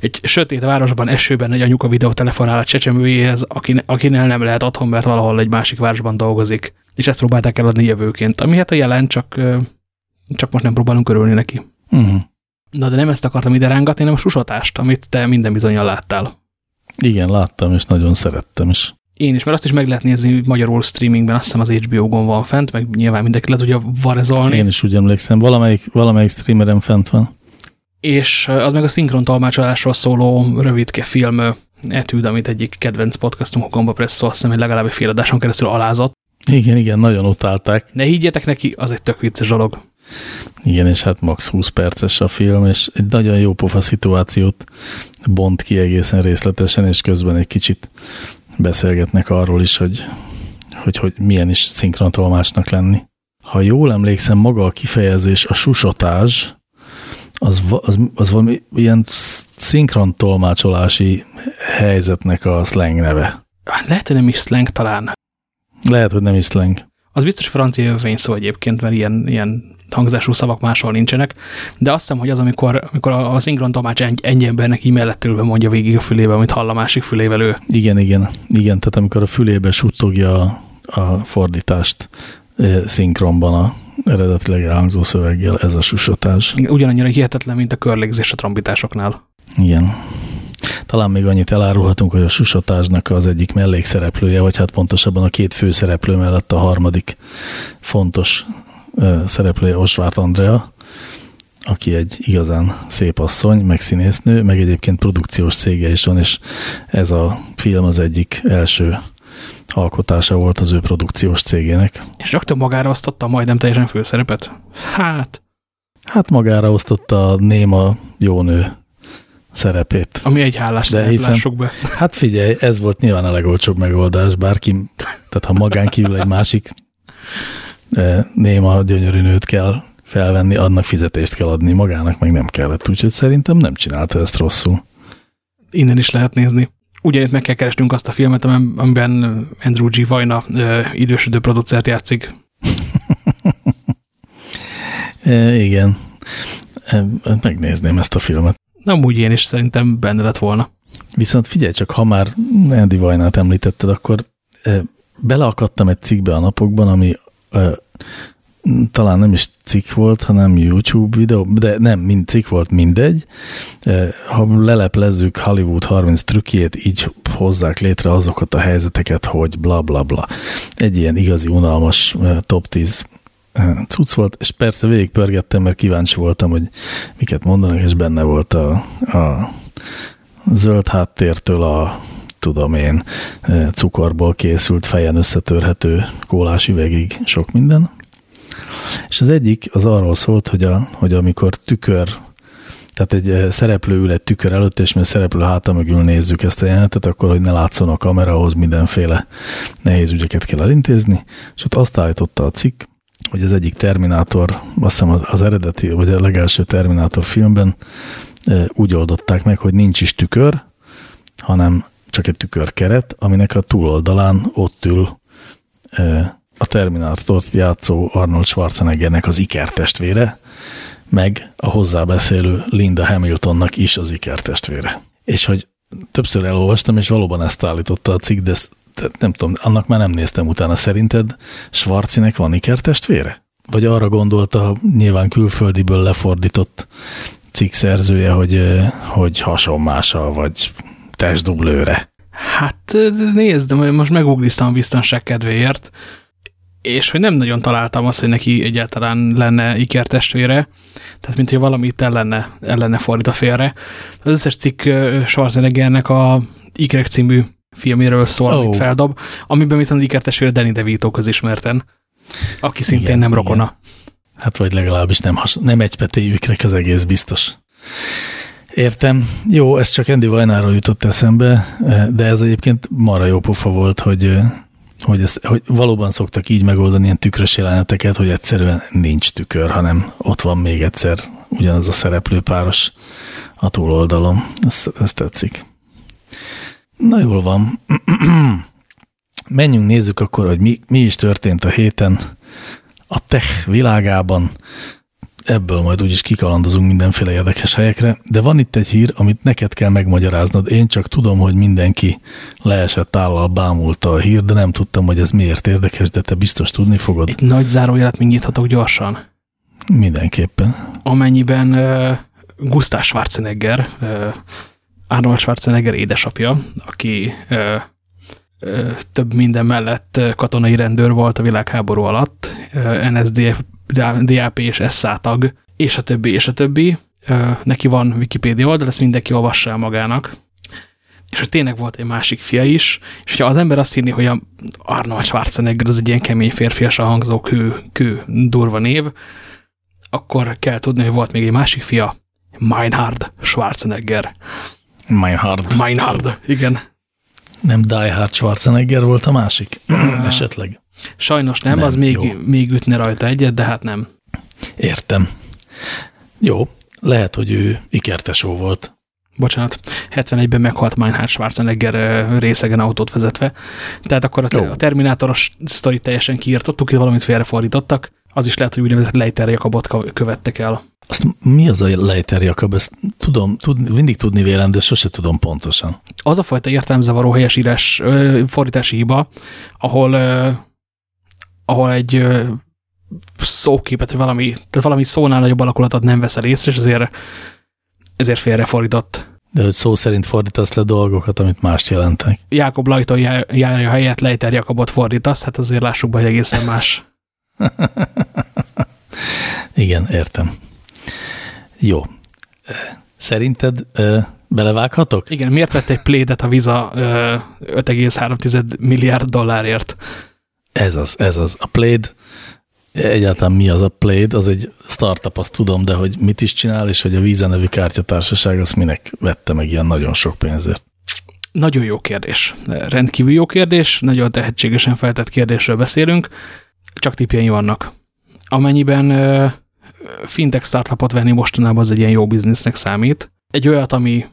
egy sötét városban, esőben egy anyuka videótelefonál a csecsemőjéhez, akin, akinél nem lehet otthon, mert valahol egy másik városban dolgozik. És ezt próbálták eladni jövőként, ami hát a jelen, csak, csak most nem próbálunk örülni neki. -huh. Na, de nem ezt akartam ide rángatni, hanem a susatást, amit te minden bizonyal láttál. Igen, láttam, és nagyon szerettem is. Én is, mert azt is meg lehet nézni magyarul streamingben, azt hiszem az HBO-gon van fent, meg nyilván mindenki le tudja varezolni. Én is úgy emlékszem, valamelyik, valamelyik streameren fent van. És az meg a szinkron tolmácsolásról szóló rövidke film etűd, amit egyik kedvenc podcastunk, a Gomba Presso, azt hiszem, hogy legalább egy fél adáson keresztül alázott. Igen, igen, nagyon utálták. Ne higgyetek neki, az egy tök vicces dolog. Igen, és hát max 20 perces a film, és egy nagyon jó pofa szituációt bont ki egészen részletesen, és közben egy kicsit beszélgetnek arról is, hogy, hogy, hogy milyen is szinkrontolmásnak lenni. Ha jól emlékszem, maga a kifejezés, a susotás, az, az, az valami ilyen szinkrontolmácsolási helyzetnek a slang neve. Lehet, hogy nem is slang talán. Lehet, hogy nem is slang. Az biztos francia jövvény szó egyébként, mert ilyen, ilyen hangzású szavak máshol nincsenek, de azt hiszem, hogy az, amikor, amikor a szinkron tolmács egy, ennyi embernek így mellettülve mondja végig a fülébe, amit hall a másik fülével ő. Igen, igen, igen, tehát amikor a fülébe suttogja a, a fordítást e, szinkronban a eredetileg elhangzó szöveggel, ez a susotás. Ugyanannyira hihetetlen, mint a körlégzés a trombitásoknál. Igen. Talán még annyit elárulhatunk, hogy a susotásnak az egyik mellékszereplője, vagy hát pontosabban a két főszereplő mellett a harmadik fontos szereplője Osvárt Andrea, aki egy igazán szép asszony, meg színésznő, meg egyébként produkciós cége is van, és ez a film az egyik első alkotása volt az ő produkciós cégének. És rögtön magára osztotta majdnem teljesen főszerepet? Hát... Hát magára osztotta a néma jónő szerepét. Ami egy hálás De hiszen, be. Hát figyelj, ez volt nyilván a legolcsóbb megoldás, bárki, tehát ha magán kívül egy másik néma gyönyörű nőt kell felvenni, annak fizetést kell adni, magának meg nem kellett, úgyhogy szerintem nem csinálta ezt rosszul. Innen is lehet nézni. Ugyanitt meg kell keresnünk azt a filmet, amiben Andrew G. Vajna idősödő producert játszik. [laughs] e, igen. E, megnézném ezt a filmet. Na, úgy én is szerintem benne lett volna. Viszont figyelj csak, ha már Andy Vajnát említetted, akkor beleakadtam egy cikkbe a napokban, ami e, talán nem is cikk volt, hanem YouTube videó, de nem, mind cikk volt, mindegy. Ha leleplezzük Hollywood 30 trükkjét, így hozzák létre azokat a helyzeteket, hogy bla bla bla. Egy ilyen igazi unalmas top 10 e, cucc volt, és persze végigpörgettem, mert kíváncsi voltam, hogy miket mondanak, és benne volt a, a zöld háttértől a tudom én, cukorból készült, fejen összetörhető kólás üvegig sok minden. És az egyik az arról szólt, hogy, a, hogy amikor tükör, tehát egy szereplő ül egy tükör előtt, és mi a szereplő háta mögül nézzük ezt a jelenetet, akkor, hogy ne látszon a kamera, ahhoz mindenféle nehéz ügyeket kell elintézni, és ott azt állította a cikk, hogy az egyik Terminátor, azt hiszem az eredeti, vagy a legelső Terminátor filmben úgy oldották meg, hogy nincs is tükör, hanem csak egy tükörkeret, aminek a túloldalán ott ül eh, a Terminátort játszó Arnold Schwarzeneggernek az ikertestvére, meg a hozzábeszélő Linda Hamiltonnak is az ikertestvére. És hogy többször elolvastam, és valóban ezt állította a cikk, de nem tudom, annak már nem néztem utána. Szerinted Schwarzinek van ikertestvére? Vagy arra gondolta nyilván külföldiből lefordított cikk szerzője, hogy, hogy hasonmása, vagy testdublőre? Hát nézd, most megugliztam a biztonság kedvéért és hogy nem nagyon találtam azt, hogy neki egyáltalán lenne ikertestvére, tehát mint hogy valami itt ellene, ellene fordít a félre. Az összes cikk Schwarzeneggernek a Ikrek című filméről szól, oh. amit feldob, amiben viszont ikertestvére Danny DeVito közismerten, aki szintén igen, nem rokona. Igen. Hát vagy legalábbis nem, has, nem egypetéjű ikrek az egész biztos. Értem. Jó, ez csak Andy Vajnáról jutott eszembe, de ez egyébként marra jó pofa volt, hogy hogy, ezt, hogy valóban szoktak így megoldani ilyen tükrös jeleneteket, hogy egyszerűen nincs tükör, hanem ott van még egyszer ugyanaz a szereplőpáros a túloldalon. Ez, ez tetszik. Na jól van. [clears throat] Menjünk, nézzük akkor, hogy mi, mi is történt a héten a tech világában ebből majd úgyis kikalandozunk mindenféle érdekes helyekre, de van itt egy hír, amit neked kell megmagyaráznod. Én csak tudom, hogy mindenki leesett állal bámulta a hír, de nem tudtam, hogy ez miért érdekes, de te biztos tudni fogod. Egy nagy zárójelet még nyithatok gyorsan. Mindenképpen. Amennyiben uh, Gustav Schwarzenegger, uh, Arnold Schwarzenegger édesapja, aki uh, több minden mellett katonai rendőr volt a világháború alatt, NSDF DAP és SA tag, és a többi, és a többi. Neki van Wikipédia oldal, ezt mindenki olvassa el magának. És hogy tényleg volt egy másik fia is, és hogyha az ember azt hinni, hogy a Arnold Schwarzenegger az egy ilyen kemény férfiasan hangzó kő, kő durva név, akkor kell tudni, hogy volt még egy másik fia, Meinhard Schwarzenegger. Meinhard. Meinhard, igen. Nem Die Hard Schwarzenegger volt a másik? [clears throat] Esetleg. Sajnos nem, nem az még, még ütne rajta egyet, de hát nem. Értem. Jó, lehet, hogy ő ikertesó volt. Bocsánat, 71-ben meghalt Meinhard Schwarzenegger részegen autót vezetve. Tehát akkor a, a Terminátoros sztorit teljesen kiírtottuk, valamit félrefordítottak. Az is lehet, hogy úgynevezett Leiter Jakabot követtek el. Azt mi az a Leiter Jakab? Ezt tudom, tud, mindig tudni vélem, de sose tudom pontosan. Az a fajta értelmzavaró helyesírás, fordítási hiba, ahol ahol egy szóképet, valami, tehát valami szónál nagyobb alakulatot nem veszel észre, és ezért, ezért félrefordított De hogy szó szerint fordítasz le dolgokat, amit mást jelentek. Jákob Lajton járja helyett Lejter Jakabot fordítasz, hát azért lássuk be, hogy egészen más. [laughs] Igen, értem. Jó. Szerinted belevághatok? Igen, miért vett egy plédet a Visa 5,3 milliárd dollárért? Ez az, ez az. A pléd, egyáltalán mi az a pléd, az egy startup, azt tudom, de hogy mit is csinál, és hogy a Visa nevű kártyatársaság, azt minek vette meg ilyen nagyon sok pénzért? Nagyon jó kérdés. Rendkívül jó kérdés, nagyon tehetségesen feltett kérdésről beszélünk, csak tipjeim vannak. Amennyiben fintech startupot venni mostanában az egy ilyen jó biznisznek számít. Egy olyat, ami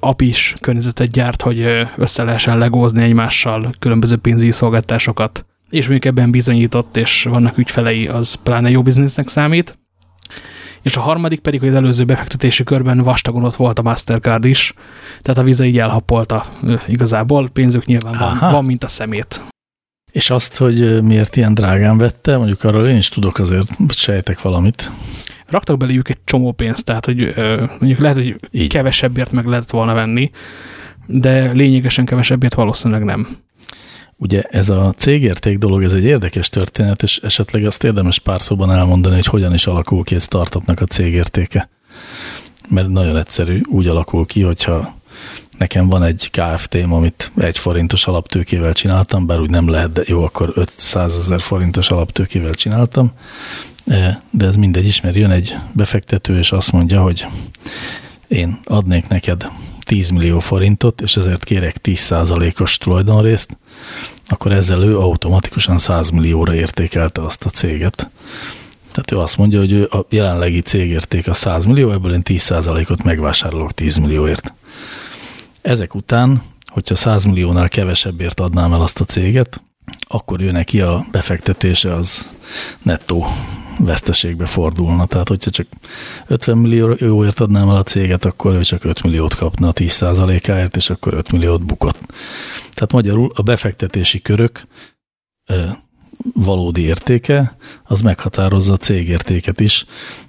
apis környezetet gyárt, hogy össze lehessen legózni egymással különböző pénzügyi szolgáltásokat, és mondjuk ebben bizonyított, és vannak ügyfelei, az pláne jó biznisznek számít. És a harmadik pedig, hogy az előző befektetési körben vastagon ott volt a Mastercard is, tehát a Visa így elhappolta igazából, pénzük nyilván van, van, mint a szemét. És azt, hogy miért ilyen drágán vette, mondjuk arról én is tudok azért, sejtek valamit. Raktak beléjük egy csomó pénzt, tehát hogy mondjuk lehet, hogy Így. kevesebbért meg lehet volna venni, de lényegesen kevesebbért valószínűleg nem. Ugye ez a cégérték dolog, ez egy érdekes történet, és esetleg azt érdemes pár szóban elmondani, hogy hogyan is alakul ki egy startupnak a cégértéke. Mert nagyon egyszerű, úgy alakul ki, hogyha Nekem van egy KFT-m, amit egy forintos alaptőkével csináltam, bár úgy nem lehet, de jó, akkor 500 ezer forintos alaptőkével csináltam, de ez mindegy ismer, jön egy befektető, és azt mondja, hogy én adnék neked 10 millió forintot, és ezért kérek 10%-os tulajdonrészt, akkor ezzel ő automatikusan 100 millióra értékelte azt a céget. Tehát ő azt mondja, hogy ő a jelenlegi cégérték a 100 millió, ebből én 10%-ot megvásárolok 10 millióért. Ezek után, hogyha 100 milliónál kevesebbért adnám el azt a céget, akkor ő neki a befektetése az nettó veszteségbe fordulna. Tehát, hogyha csak 50 millióért adnám el a céget, akkor ő csak 5 milliót kapna a 10%-áért, és akkor 5 milliót bukott. Tehát magyarul a befektetési körök valódi értéke, az meghatározza a cégértéket is.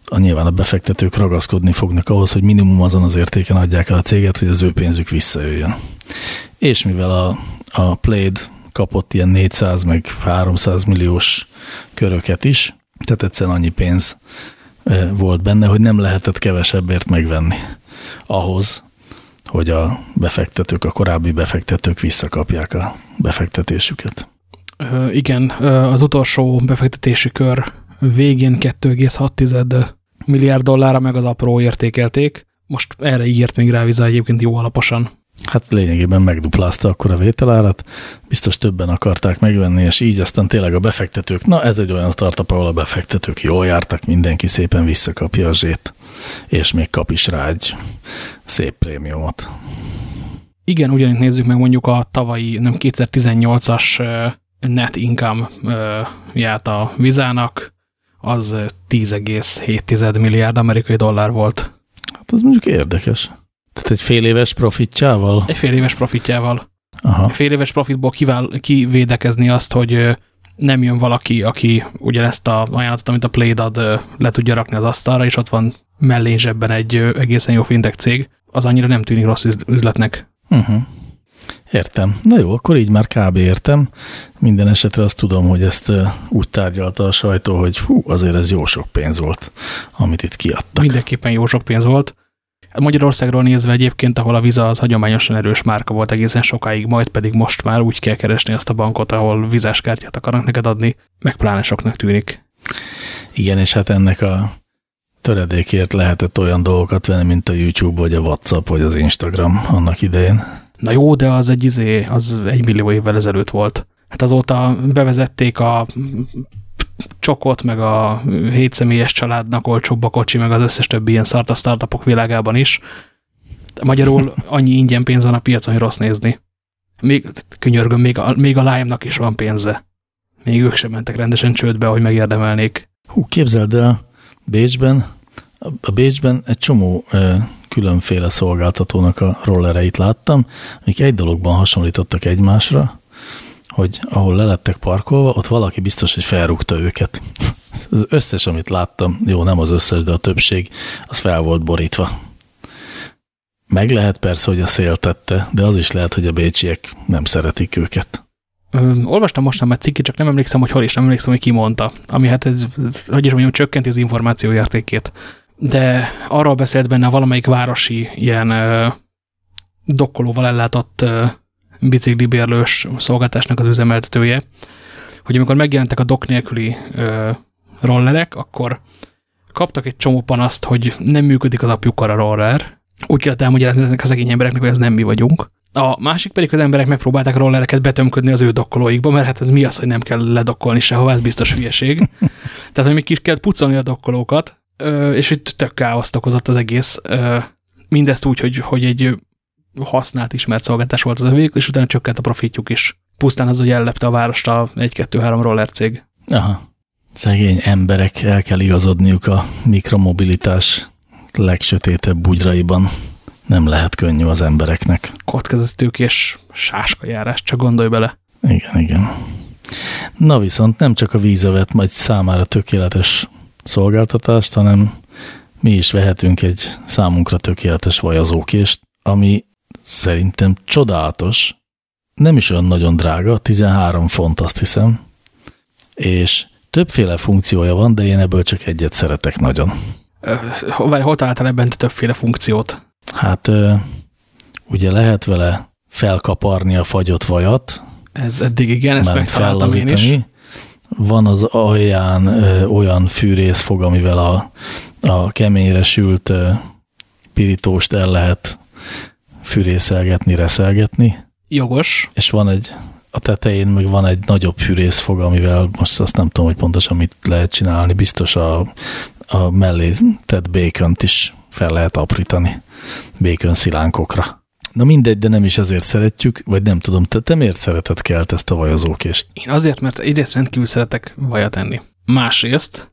A nyilván a befektetők ragaszkodni fognak ahhoz, hogy minimum azon az értéken adják el a céget, hogy az ő pénzük visszajöjjön. És mivel a, a Plaid kapott ilyen 400 meg 300 milliós köröket is, tehát egyszerűen annyi pénz volt benne, hogy nem lehetett kevesebbért megvenni ahhoz, hogy a befektetők, a korábbi befektetők visszakapják a befektetésüket igen, az utolsó befektetési kör végén 2,6 milliárd dollárra meg az apró értékelték. Most erre ígért még ráviza egyébként jó alaposan. Hát lényegében megduplázta akkor a vételárat, biztos többen akarták megvenni, és így aztán tényleg a befektetők, na ez egy olyan startup, ahol a befektetők jól jártak, mindenki szépen visszakapja a zsét, és még kap is rá egy szép prémiumot. Igen, ugyanitt nézzük meg mondjuk a tavalyi, nem 2018-as net income járt a vizának, az 10,7 milliárd amerikai dollár volt. Hát az mondjuk érdekes. Tehát egy fél éves profitjával? Egy fél éves profitjával. Aha. Egy fél éves profitból kivál, kivédekezni azt, hogy nem jön valaki, aki ugyanezt a ajánlatot, amit a Plaid ad, le tudja rakni az asztalra, és ott van mellén zsebben egy egészen jó fintech cég, az annyira nem tűnik rossz üzletnek. Uh -huh. Értem. Na jó, akkor így már kb. értem. Minden esetre azt tudom, hogy ezt úgy tárgyalta a sajtó, hogy hú, azért ez jó sok pénz volt, amit itt kiadtak. Mindenképpen jó sok pénz volt. Magyarországról nézve egyébként, ahol a Visa az hagyományosan erős márka volt egészen sokáig, majd pedig most már úgy kell keresni azt a bankot, ahol vizás kártyát akarnak neked adni, meg pláne soknak tűnik. Igen, és hát ennek a töredékért lehetett olyan dolgokat venni, mint a YouTube, vagy a WhatsApp, vagy az Instagram annak idején. Na jó, de az egy izé, az egy millió évvel ezelőtt volt. Hát azóta bevezették a csokot, meg a hétszemélyes családnak olcsóbb a kocsi, meg az összes többi ilyen szart a startupok világában is. Magyarul annyi ingyen pénz van a piacon, hogy rossz nézni. Még, könyörgöm, még a, még a Lime-nak is van pénze. Még ők sem mentek rendesen csődbe, hogy megérdemelnék. Hú, képzeld el, Bécsben, a Bécsben egy csomó különféle szolgáltatónak a rollereit láttam, amik egy dologban hasonlítottak egymásra, hogy ahol lelettek parkolva, ott valaki biztos, hogy felrúgta őket. Az összes, amit láttam, jó, nem az összes, de a többség, az fel volt borítva. Meg lehet persze, hogy a szél tette, de az is lehet, hogy a bécsiek nem szeretik őket. Ö, olvastam nem egy cikki, csak nem emlékszem, hogy hol is, nem emlékszem, hogy ki mondta. Ami hát ez hogy is mondjam, csökkenti az információ értékét. De arról beszélt benne valamelyik városi ilyen ö, dokkolóval ellátott ö, biciklibérlős szolgáltásnak az üzemeltetője, hogy amikor megjelentek a dok nélküli ö, rollerek, akkor kaptak egy csomó panaszt, hogy nem működik az apjukkal a roller. Úgy kellett elmagyarázni ezeknek a szegény embereknek, hogy ez nem mi vagyunk. A másik pedig az emberek megpróbálták rollereket betömködni az ő dokkolóikba, mert hát ez mi az, hogy nem kell ledokkolni sehova, ez biztos hülyeség. [laughs] Tehát, hogy még kis kellett pucolni a dokkolókat, és itt tök káoszt okozott az egész. Mindezt úgy, hogy, hogy egy használt ismert szolgáltás volt az övék, és utána csökkent a profitjuk is. Pusztán az, hogy ellepte a várost a 1-2-3 roller cég. Aha. Szegény emberek, el kell igazodniuk a mikromobilitás legsötétebb bugyraiban. Nem lehet könnyű az embereknek. Kockázatők és sáskajárás, csak gondolj bele. Igen, igen. Na viszont nem csak a vízövet majd számára tökéletes szolgáltatást, hanem mi is vehetünk egy számunkra tökéletes vajazókést, ami szerintem csodálatos, nem is olyan nagyon drága, 13 font azt hiszem, és többféle funkciója van, de én ebből csak egyet szeretek nagyon. Várj, hol találtál ebben többféle funkciót? Hát ugye lehet vele felkaparni a fagyott vajat. Ez eddig igen, ezt megtaláltam én is. Van az alján ö, olyan fűrészfog, amivel a, a keményre sült ö, pirítóst el lehet fűrészelgetni, reszelgetni. Jogos. És van egy, a tetején meg van egy nagyobb fűrészfog, amivel most azt nem tudom, hogy pontosan mit lehet csinálni, biztos a, a mellé tett békönt is fel lehet aprítani békön szilánkokra. Na mindegy, de nem is ezért szeretjük, vagy nem tudom, te, te miért szereted kelt ezt a vajazókést? Én azért, mert egyrészt rendkívül szeretek vajat enni. Másrészt,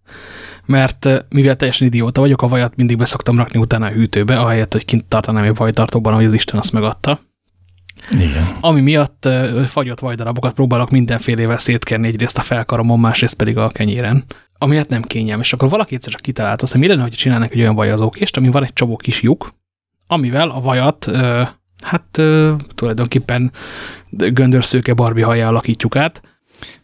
mert mivel teljesen idióta vagyok, a vajat mindig beszoktam rakni utána a hűtőbe, ahelyett, hogy kint tartanám egy vajtartóban, ahogy az Isten azt megadta. Igen. Ami miatt fagyott vajdarabokat próbálok mindenfélevel szétkerni, egyrészt a felkaromon, másrészt pedig a kenyéren. Ami hát nem kényelm. És akkor valaki egyszer csak kitalált azt, hogy mi lenne, hogy csinálnak egy olyan vajazókést, ami van egy csomó kis lyuk, amivel a vajat, hát tulajdonképpen göndörszőke Barbie hajjá alakítjuk át.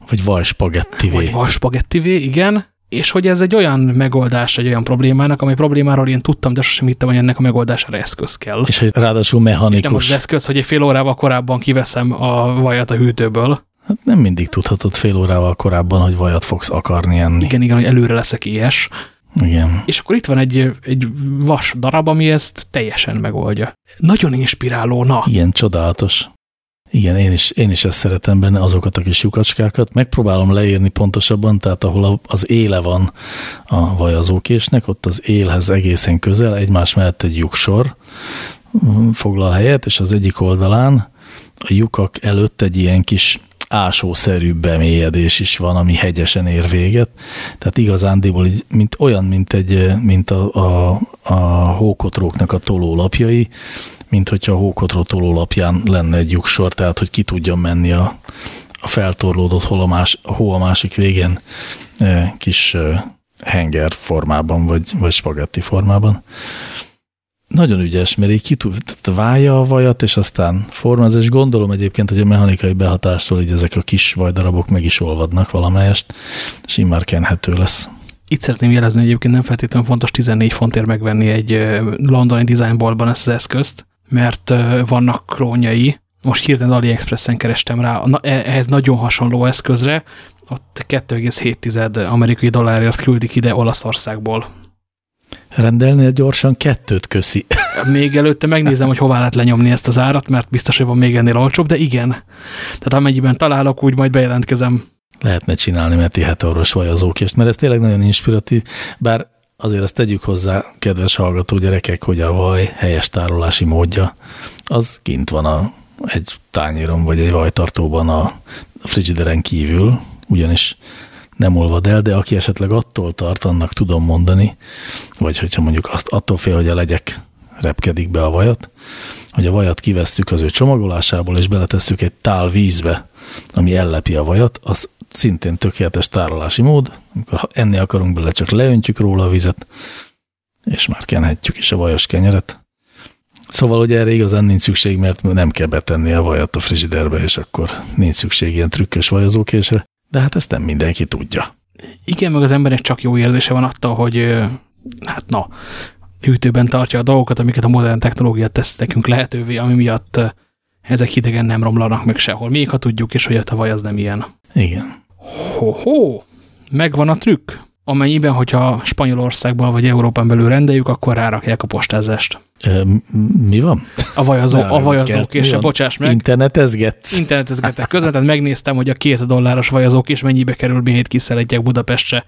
Vagy vajspagettivé. Vagy vajspagettivé, igen és hogy ez egy olyan megoldás egy olyan problémának, ami problémáról én tudtam, de sosem hittem, hogy ennek a megoldására eszköz kell. És hogy ráadásul mechanikus. És nem az eszköz, hogy egy fél órával korábban kiveszem a vajat a hűtőből. Hát nem mindig tudhatod fél órával korábban, hogy vajat fogsz akarni enni. Igen, igen, hogy előre leszek ilyes. Igen. És akkor itt van egy, egy vas darab, ami ezt teljesen megoldja. Nagyon inspiráló, na. Igen, csodálatos. Igen, én is, én is ezt szeretem benne, azokat a kis lyukacskákat. Megpróbálom leírni pontosabban, tehát ahol az éle van a vajazókésnek, ott az élhez egészen közel, egymás mellett egy lyuksor foglal helyet, és az egyik oldalán a lyukak előtt egy ilyen kis ásószerű bemélyedés is van, ami hegyesen ér véget. Tehát igazándiból így, mint olyan, mint, egy, mint a, a, a hókotróknak a tolólapjai, mint hogyha a hókotró tolólapján lenne egy lyuksor, tehát hogy ki tudjon menni a, a feltorlódott hol a, más, hó a másik végén e, kis e, henger formában, vagy, vagy spagetti formában. Nagyon ügyes, mert így ki tud, válja a vajat, és aztán formáz, és gondolom egyébként, hogy a mechanikai behatástól így ezek a kis vajdarabok meg is olvadnak valamelyest, és immár kenhető lesz. Itt szeretném jelezni, hogy egyébként nem feltétlenül fontos 14 fontért megvenni egy londoni designboltban ezt az eszközt, mert vannak klónjai. Most hirtelen AliExpressen kerestem rá, e, ehhez nagyon hasonló eszközre, ott 2,7 amerikai dollárért küldik ide Olaszországból. Rendelnél gyorsan kettőt, köszi. [laughs] Még előtte megnézem, hogy hová lehet lenyomni ezt az árat, mert biztos, hogy van még ennél olcsóbb, de igen. Tehát amennyiben találok, úgy majd bejelentkezem. Lehetne csinálni Meti heteoros vajazókést, mert ez tényleg nagyon inspiratív, bár azért azt tegyük hozzá, kedves hallgató gyerekek, hogy a vaj helyes tárolási módja, az kint van a, egy tányéron vagy egy vajtartóban a frigideren kívül, ugyanis nem olvad el, de aki esetleg attól tart, annak tudom mondani, vagy hogyha mondjuk azt attól fél, hogy a legyek repkedik be a vajat, hogy a vajat kivesztük az ő csomagolásából, és beletesszük egy tál vízbe, ami ellepi a vajat, az szintén tökéletes tárolási mód. Amikor enni akarunk bele, csak leöntjük róla a vizet, és már kenhetjük is a vajos kenyeret. Szóval, hogy erre igazán nincs szükség, mert nem kell betenni a vajat a frigiderbe, és akkor nincs szükség ilyen trükkös vajazókésre. De hát ezt nem mindenki tudja. Igen, meg az embernek csak jó érzése van attól, hogy hát na, hűtőben tartja a dolgokat, amiket a modern technológia tesz nekünk lehetővé, ami miatt ezek hidegen nem romlanak meg sehol. Még ha tudjuk is, hogy a vaj az nem ilyen. Igen. Ho-ho! Megvan a trükk. Amennyiben, hogyha Spanyolországban vagy Európán belül rendeljük, akkor rárakják a postázást. E, mi van? A vajazó, a vajazók, és a bocsáss meg. Internetezgetsz? Internetezgetek közben, tehát megnéztem, hogy a két dolláros vajazók is mennyibe kerül, miért kiszeretjek Budapestre.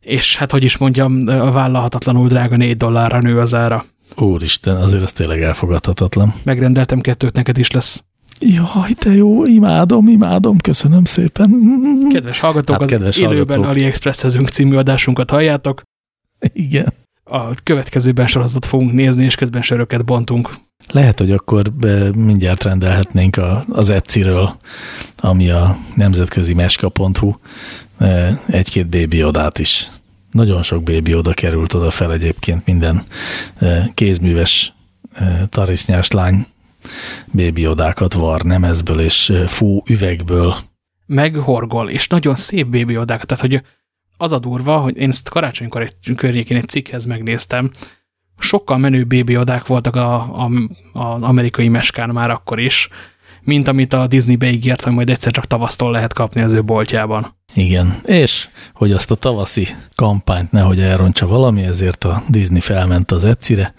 És hát, hogy is mondjam, vállalhatatlanul drága négy dollárra nő az ára. Úristen, azért ez tényleg elfogadhatatlan. Megrendeltem kettőt, neked is lesz. Jaj, te jó, imádom, imádom, köszönöm szépen. Kedves hallgatók, hát, az kedves élőben. AliExpress-ezünk című adásunkat halljátok. Igen. A következőben sorozatot fogunk nézni, és közben söröket bontunk. Lehet, hogy akkor mindjárt rendelhetnénk a, az Etsy-ről, ami a nemzetközi meska.hu, e, egy-két bébi odát is. Nagyon sok bébi oda került oda fel egyébként minden e, kézműves e, tarisznyás lány bébiodákat var nemezből és fú üvegből. Meg horgol, és nagyon szép bébiodákat. Tehát, hogy az a durva, hogy én ezt karácsonykor egy környékén egy cikkhez megnéztem, sokkal menő bébiodák voltak az amerikai meskán már akkor is, mint amit a Disney beígért, hogy majd egyszer csak tavasztól lehet kapni az ő boltjában. Igen, és hogy azt a tavaszi kampányt nehogy elrontsa valami, ezért a Disney felment az Etsy-re,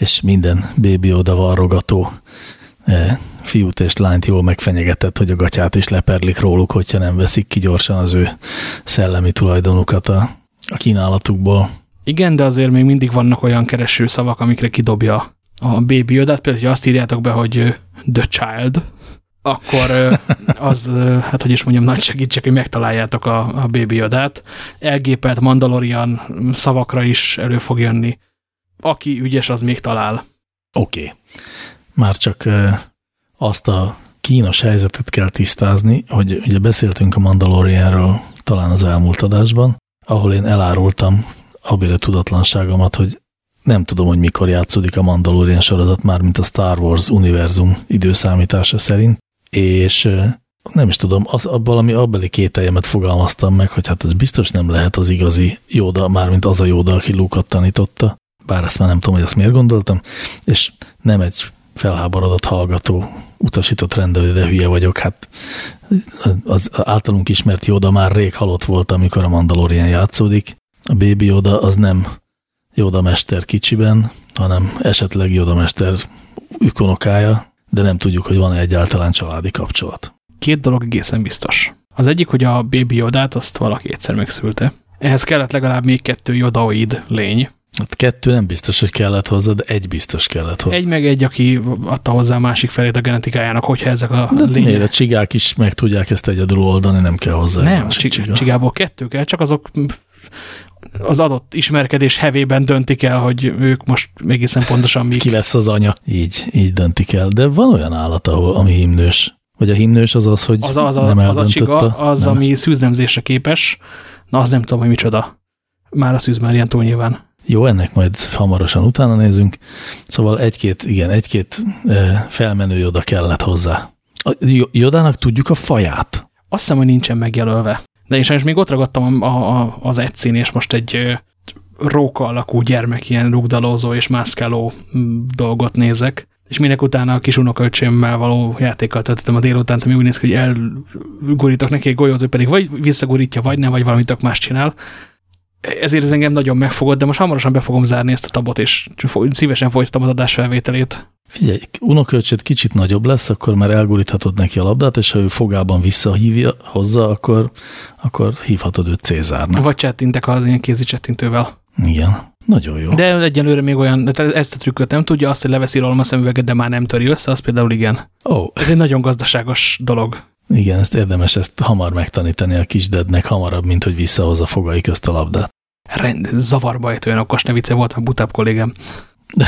és minden bébi oda varrogató e, fiút és lányt jól megfenyegetett, hogy a gatyát is leperlik róluk, hogyha nem veszik ki gyorsan az ő szellemi tulajdonukat a, a kínálatukból. Igen, de azért még mindig vannak olyan kereső szavak, amikre kidobja a bébi odát. Például, hogy azt írjátok be, hogy The Child, akkor [laughs] az, hát hogy is mondjam, nagy segítség, hogy megtaláljátok a, a bébi odát. Elgépelt Mandalorian szavakra is elő fog jönni aki ügyes, az még talál. Oké. Okay. Már csak azt a kínos helyzetet kell tisztázni, hogy ugye beszéltünk a Mandalorianről talán az elmúlt adásban, ahol én elárultam abéle tudatlanságomat, hogy nem tudom, hogy mikor játszódik a Mandalorian sorozat, már mint a Star Wars univerzum időszámítása szerint, és nem is tudom, az, valami abbeli kételjemet fogalmaztam meg, hogy hát ez biztos nem lehet az igazi Jóda, mármint az a Jóda, aki Luke-ot tanította, bár ezt már nem tudom, hogy ezt miért gondoltam, és nem egy felháborodott hallgató utasított rendelő, de hülye vagyok. Hát az általunk ismert Jóda már rég halott volt, amikor a Mandalorian játszódik. A Baby Jóda az nem Jóda mester kicsiben, hanem esetleg Jóda mester ükonokája, de nem tudjuk, hogy van-e egyáltalán családi kapcsolat. Két dolog egészen biztos. Az egyik, hogy a Baby Jodát azt valaki egyszer megszülte. Ehhez kellett legalább még kettő jodaoid lény, Hát kettő nem biztos, hogy kellett hozzá, de egy biztos kellett hozzá. Egy meg egy, aki adta hozzá a másik felét a genetikájának, hogyha ezek a de lények. a csigák is meg tudják ezt egyedül oldani, nem kell hozzá. Nem, csig csiga. csigából kettő kell, csak azok az adott ismerkedés hevében döntik el, hogy ők most egészen pontosan mi. Ki lesz az anya. Így, így döntik el. De van olyan állat, ahol, ami himnős. Vagy a himnős az az, hogy az, az, a, nem az a csiga, az, nem. ami szűznemzésre képes. Na, az nem tudom, hogy micsoda. Már a szűz már ilyen túl nyilván. Jó, ennek majd hamarosan utána nézünk. Szóval egy-két, igen, egy-két felmenő joda kellett hozzá. A jodának tudjuk a faját. Azt hiszem, hogy nincsen megjelölve. De én sajnos még ott ragadtam a, a, az egyszín, és most egy róka alakú gyermek, ilyen rugdalózó és mászkáló dolgot nézek. És minek utána a kis unokaöcsémmel való játékkal töltöttem a délutánt, ami úgy néz ki, hogy elgurítok neki egy golyót, ő pedig vagy visszagurítja, vagy nem, vagy valamit tök más csinál ezért ez engem nagyon megfogott, de most hamarosan be fogom zárni ezt a tabot, és szívesen folytatom az adás felvételét. Figyelj, unokölcsöd kicsit nagyobb lesz, akkor már elguríthatod neki a labdát, és ha ő fogában visszahívja hozzá, akkor, akkor hívhatod őt Cézárnak. Vagy csettintek az ilyen kézi csettintővel. Igen, nagyon jó. De egyelőre még olyan, ezt a trükköt nem tudja, azt, hogy leveszi róla a szemüveget, de már nem töri össze, az például igen. Oh. Ez egy nagyon gazdaságos dolog. Igen, ezt érdemes ezt hamar megtanítani a kisdednek, hamarabb, mint hogy visszahoz a fogai közt a labdát. Rend, zavarba ejtően okos ne vicce volt a butább kollégám. [laughs]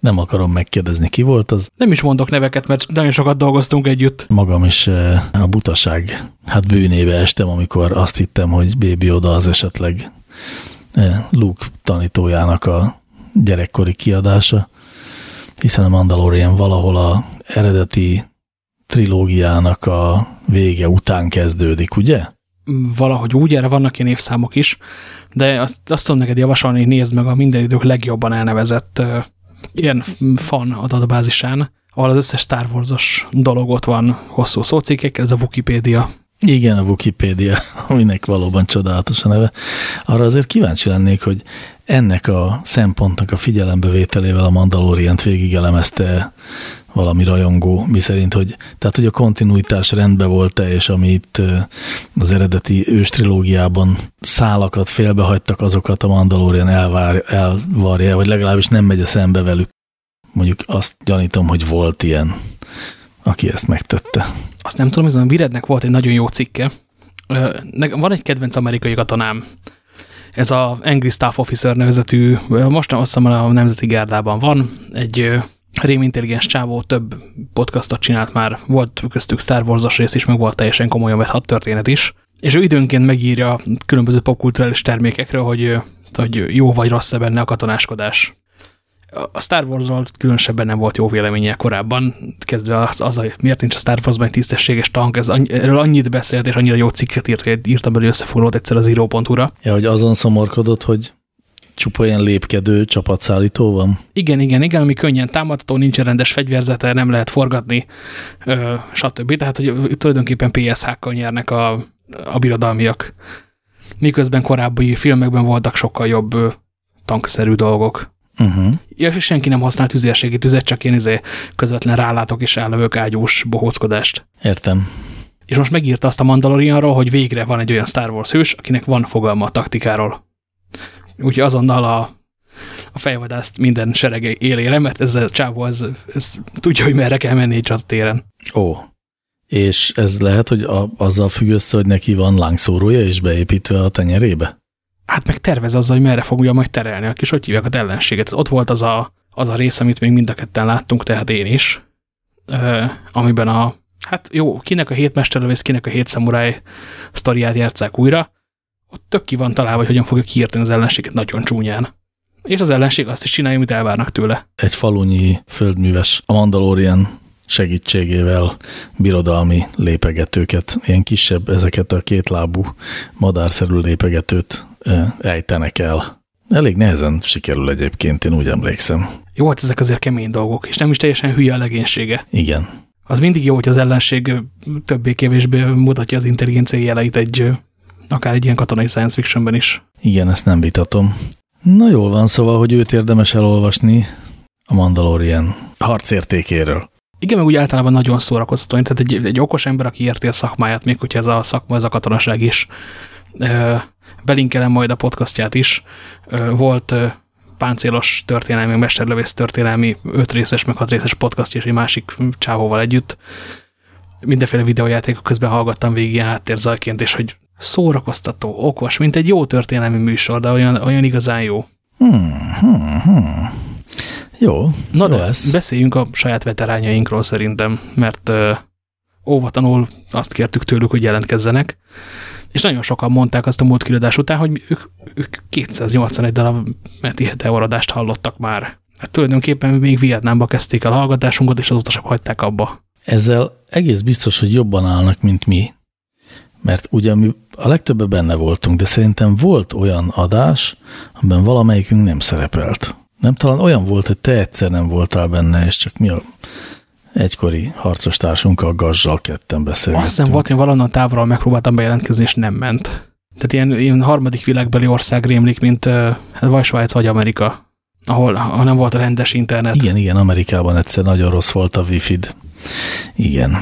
Nem akarom megkérdezni, ki volt az. Nem is mondok neveket, mert nagyon sokat dolgoztunk együtt. Magam is eh, a butaság, hát bűnébe estem, amikor azt hittem, hogy Baby Oda az esetleg eh, Luke tanítójának a gyerekkori kiadása, hiszen a Mandalorian valahol a eredeti trilógiának a vége után kezdődik, ugye? Valahogy úgy, erre vannak ilyen évszámok is, de azt, azt tudom neked javasolni, hogy nézd meg a minden idők legjobban elnevezett uh, ilyen fan adatbázisán, ahol az összes Star Wars-os dolog ott van hosszú szócikkekkel, ez a Wikipédia. Igen, a Wikipédia, [laughs] aminek valóban csodálatos a neve. Arra azért kíváncsi lennék, hogy ennek a szempontnak a figyelembevételével a Mandalorient végig elemezte valami rajongó, mi szerint, hogy, tehát, hogy a kontinuitás rendben volt-e, és amit az eredeti őstrilógiában szálakat félbehagytak, azokat a Mandalorian elvár, elvarja, vagy legalábbis nem megy a szembe velük. Mondjuk azt gyanítom, hogy volt ilyen, aki ezt megtette. Azt nem tudom, hogy a Virednek volt egy nagyon jó cikke. Van egy kedvenc amerikai katonám, ez a Angry Staff Officer nevezetű, most azt hiszem a Nemzeti Gárdában van, egy rémintelligens csávó több podcastot csinált már, volt köztük Star Wars-os rész is, meg volt teljesen komolyan vett hat történet is, és ő időnként megírja különböző popkulturális termékekről, hogy, hogy jó vagy rossz-e benne a katonáskodás. A Star Wars-ról különösebben nem volt jó véleménye korábban, kezdve az, az hogy miért nincs a Star Wars-ban tisztességes tank, ez, erről annyit beszélt, és annyira jó cikket írt, hogy írtam belőle összefoglalót egyszer az Zero.hu-ra. Ja, hogy azon szomorkodott, hogy csupa ilyen lépkedő csapatszállító van? Igen, igen, igen, ami könnyen támadható, nincs rendes fegyverzete, nem lehet forgatni, ö, stb. Tehát, hogy tulajdonképpen PSH-kkal nyernek a, a birodalmiak. Miközben korábbi filmekben voltak sokkal jobb ö, tankszerű dolgok. Uh -huh. És senki nem használt tüzérségi tüzet, csak én izé közvetlen rálátok és ellövök ágyús bohóckodást. Értem. És most megírta azt a Mandalorianról, hogy végre van egy olyan Star Wars hős, akinek van fogalma a taktikáról. Úgyhogy azonnal a, a fejvadászt minden serege élére, mert ez a csávó ez, ez tudja, hogy merre kell menni egy csatatéren. Ó, és ez lehet, hogy a, azzal függ össze, hogy neki van lángszórója is beépítve a tenyerébe? Hát meg tervez azzal, hogy merre fogja majd terelni a kis, hogy hívják a ellenséget. Ott volt az a, az a rész, amit még mind a ketten láttunk, tehát én is, amiben a, hát jó, kinek a hét mesterlövész, kinek a hét szamuráj sztoriát játszák újra, ott tök ki van találva, hogy hogyan fogja kiírtani az ellenséget nagyon csúnyán. És az ellenség azt is csinálja, amit elvárnak tőle. Egy falunyi földműves a Mandalorian segítségével birodalmi lépegetőket, ilyen kisebb, ezeket a kétlábú madárszerű lépegetőt ejtenek el. Elég nehezen sikerül egyébként, én úgy emlékszem. Jó, hát ezek azért kemény dolgok, és nem is teljesen hülye a legénysége. Igen. Az mindig jó, hogy az ellenség többé-kevésbé mutatja az intelligencia jeleit egy akár egy ilyen katonai science fictionben is. Igen, ezt nem vitatom. Na jól van, szóval, hogy őt érdemes elolvasni a Mandalorian harcértékéről. Igen, meg úgy általában nagyon szórakoztató, tehát egy, egy okos ember, aki érti a szakmáját, még hogyha ez a szakma, ez a katonaság is. Belinkelem majd a podcastját is. Volt páncélos történelmi, mesterlövész történelmi, öt részes, meg hat részes podcast és egy másik csávóval együtt. Mindenféle videójátékok közben hallgattam végig ilyen háttérzajként, és hogy szórakoztató, okos, mint egy jó történelmi műsor, de olyan, olyan igazán jó. Hmm, hmm, hmm. Jó, Na jó de lesz. beszéljünk a saját veterányainkról szerintem, mert uh, óvatlanul azt kértük tőlük, hogy jelentkezzenek, és nagyon sokan mondták azt a múlt kiadás után, hogy ők, ők 281 darab meti heteoradást hallottak már. Hát tulajdonképpen még Vietnámba kezdték el a hallgatásunkat, és azóta sem hagyták abba. Ezzel egész biztos, hogy jobban állnak, mint mi. Mert ugye mi a legtöbben benne voltunk, de szerintem volt olyan adás, amiben valamelyikünk nem szerepelt. Nem talán olyan volt, hogy te egyszer nem voltál benne, és csak mi a egykori harcos társunkkal, Gazzsal ketten beszélgettünk. Azt hiszem volt, hogy valonnan távolról megpróbáltam bejelentkezni, és nem ment. Tehát ilyen, ilyen harmadik világbeli ország rémlik, mint hát vagy Svájc, vagy Amerika, ahol ha nem volt rendes internet. Igen, igen, Amerikában egyszer nagyon rossz volt a wifi-d. Igen.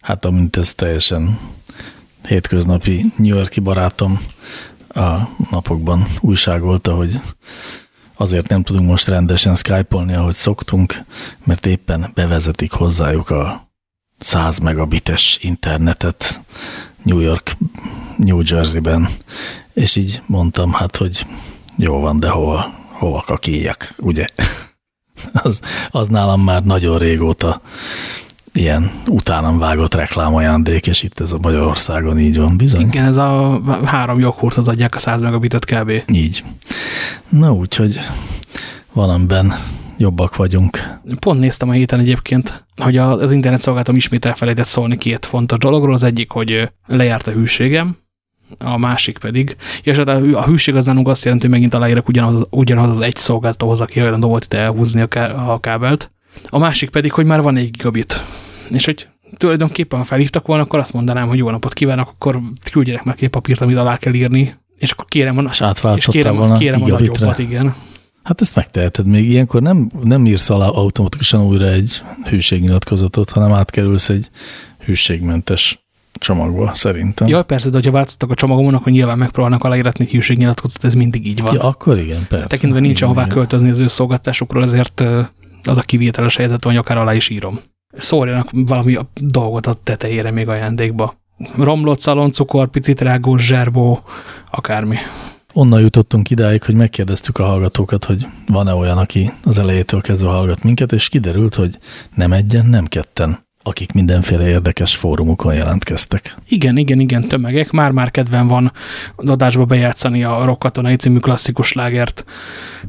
Hát amint ez teljesen hétköznapi New Yorki barátom a napokban újságolta, hogy azért nem tudunk most rendesen skype-olni, ahogy szoktunk, mert éppen bevezetik hozzájuk a 100 megabites internetet New York, New Jersey-ben, és így mondtam, hát, hogy jó van, de hova, hova kakíjak, ugye? [laughs] Az, az nálam már nagyon régóta ilyen utánam vágott reklámajándék, és itt ez a Magyarországon így van, bizony. Igen, ez a három joghurtot adják a 100 megabitet kb. Így. Na úgyhogy valamiben jobbak vagyunk. Pont néztem a héten egyébként, hogy az internet szolgáltatom ismét elfelejtett szólni két fontos dologról. Az egyik, hogy lejárt a hűségem, a másik pedig, és hát a hűség az nálunk azt jelenti, hogy megint aláírok ugyanaz, ugyanaz az egy szolgáltatóhoz, aki hajlandó volt itt elhúzni a, ká a kábelt. A másik pedig, hogy már van egy gigabit. És hogy tulajdonképpen, ha felhívtak volna, akkor azt mondanám, hogy jó napot kívánok, akkor küldjenek meg egy papírt, amit alá kell írni, és akkor kérem a, és kérem, volna kérem a nagyobbat, igen. Hát ezt megteheted még. Ilyenkor nem, nem írsz alá automatikusan újra egy hűségnyilatkozatot, hanem átkerülsz egy hűségmentes csomagba, szerintem. Ja, persze, de ha változtak a csomagomon, akkor nyilván megpróbálnak aláíratni hűségnyilatkozatot, ez mindig így van. Ja, akkor igen, persze. Tekintve nincs igen, ahová igen. költözni az ő szolgáltásokról, ezért az a kivételes helyzet, hogy akár alá is írom. Szórjanak valami dolgot a tetejére még ajándékba. Romlott szaloncukor, picit rágós zserbó, akármi. Onnan jutottunk idáig, hogy megkérdeztük a hallgatókat, hogy van-e olyan, aki az elejétől kezdve hallgat minket, és kiderült, hogy nem egyen, nem ketten akik mindenféle érdekes fórumokon jelentkeztek. Igen, igen, igen, tömegek. Már-már kedven van az adásba bejátszani a Rock Katonai című klasszikus lágert,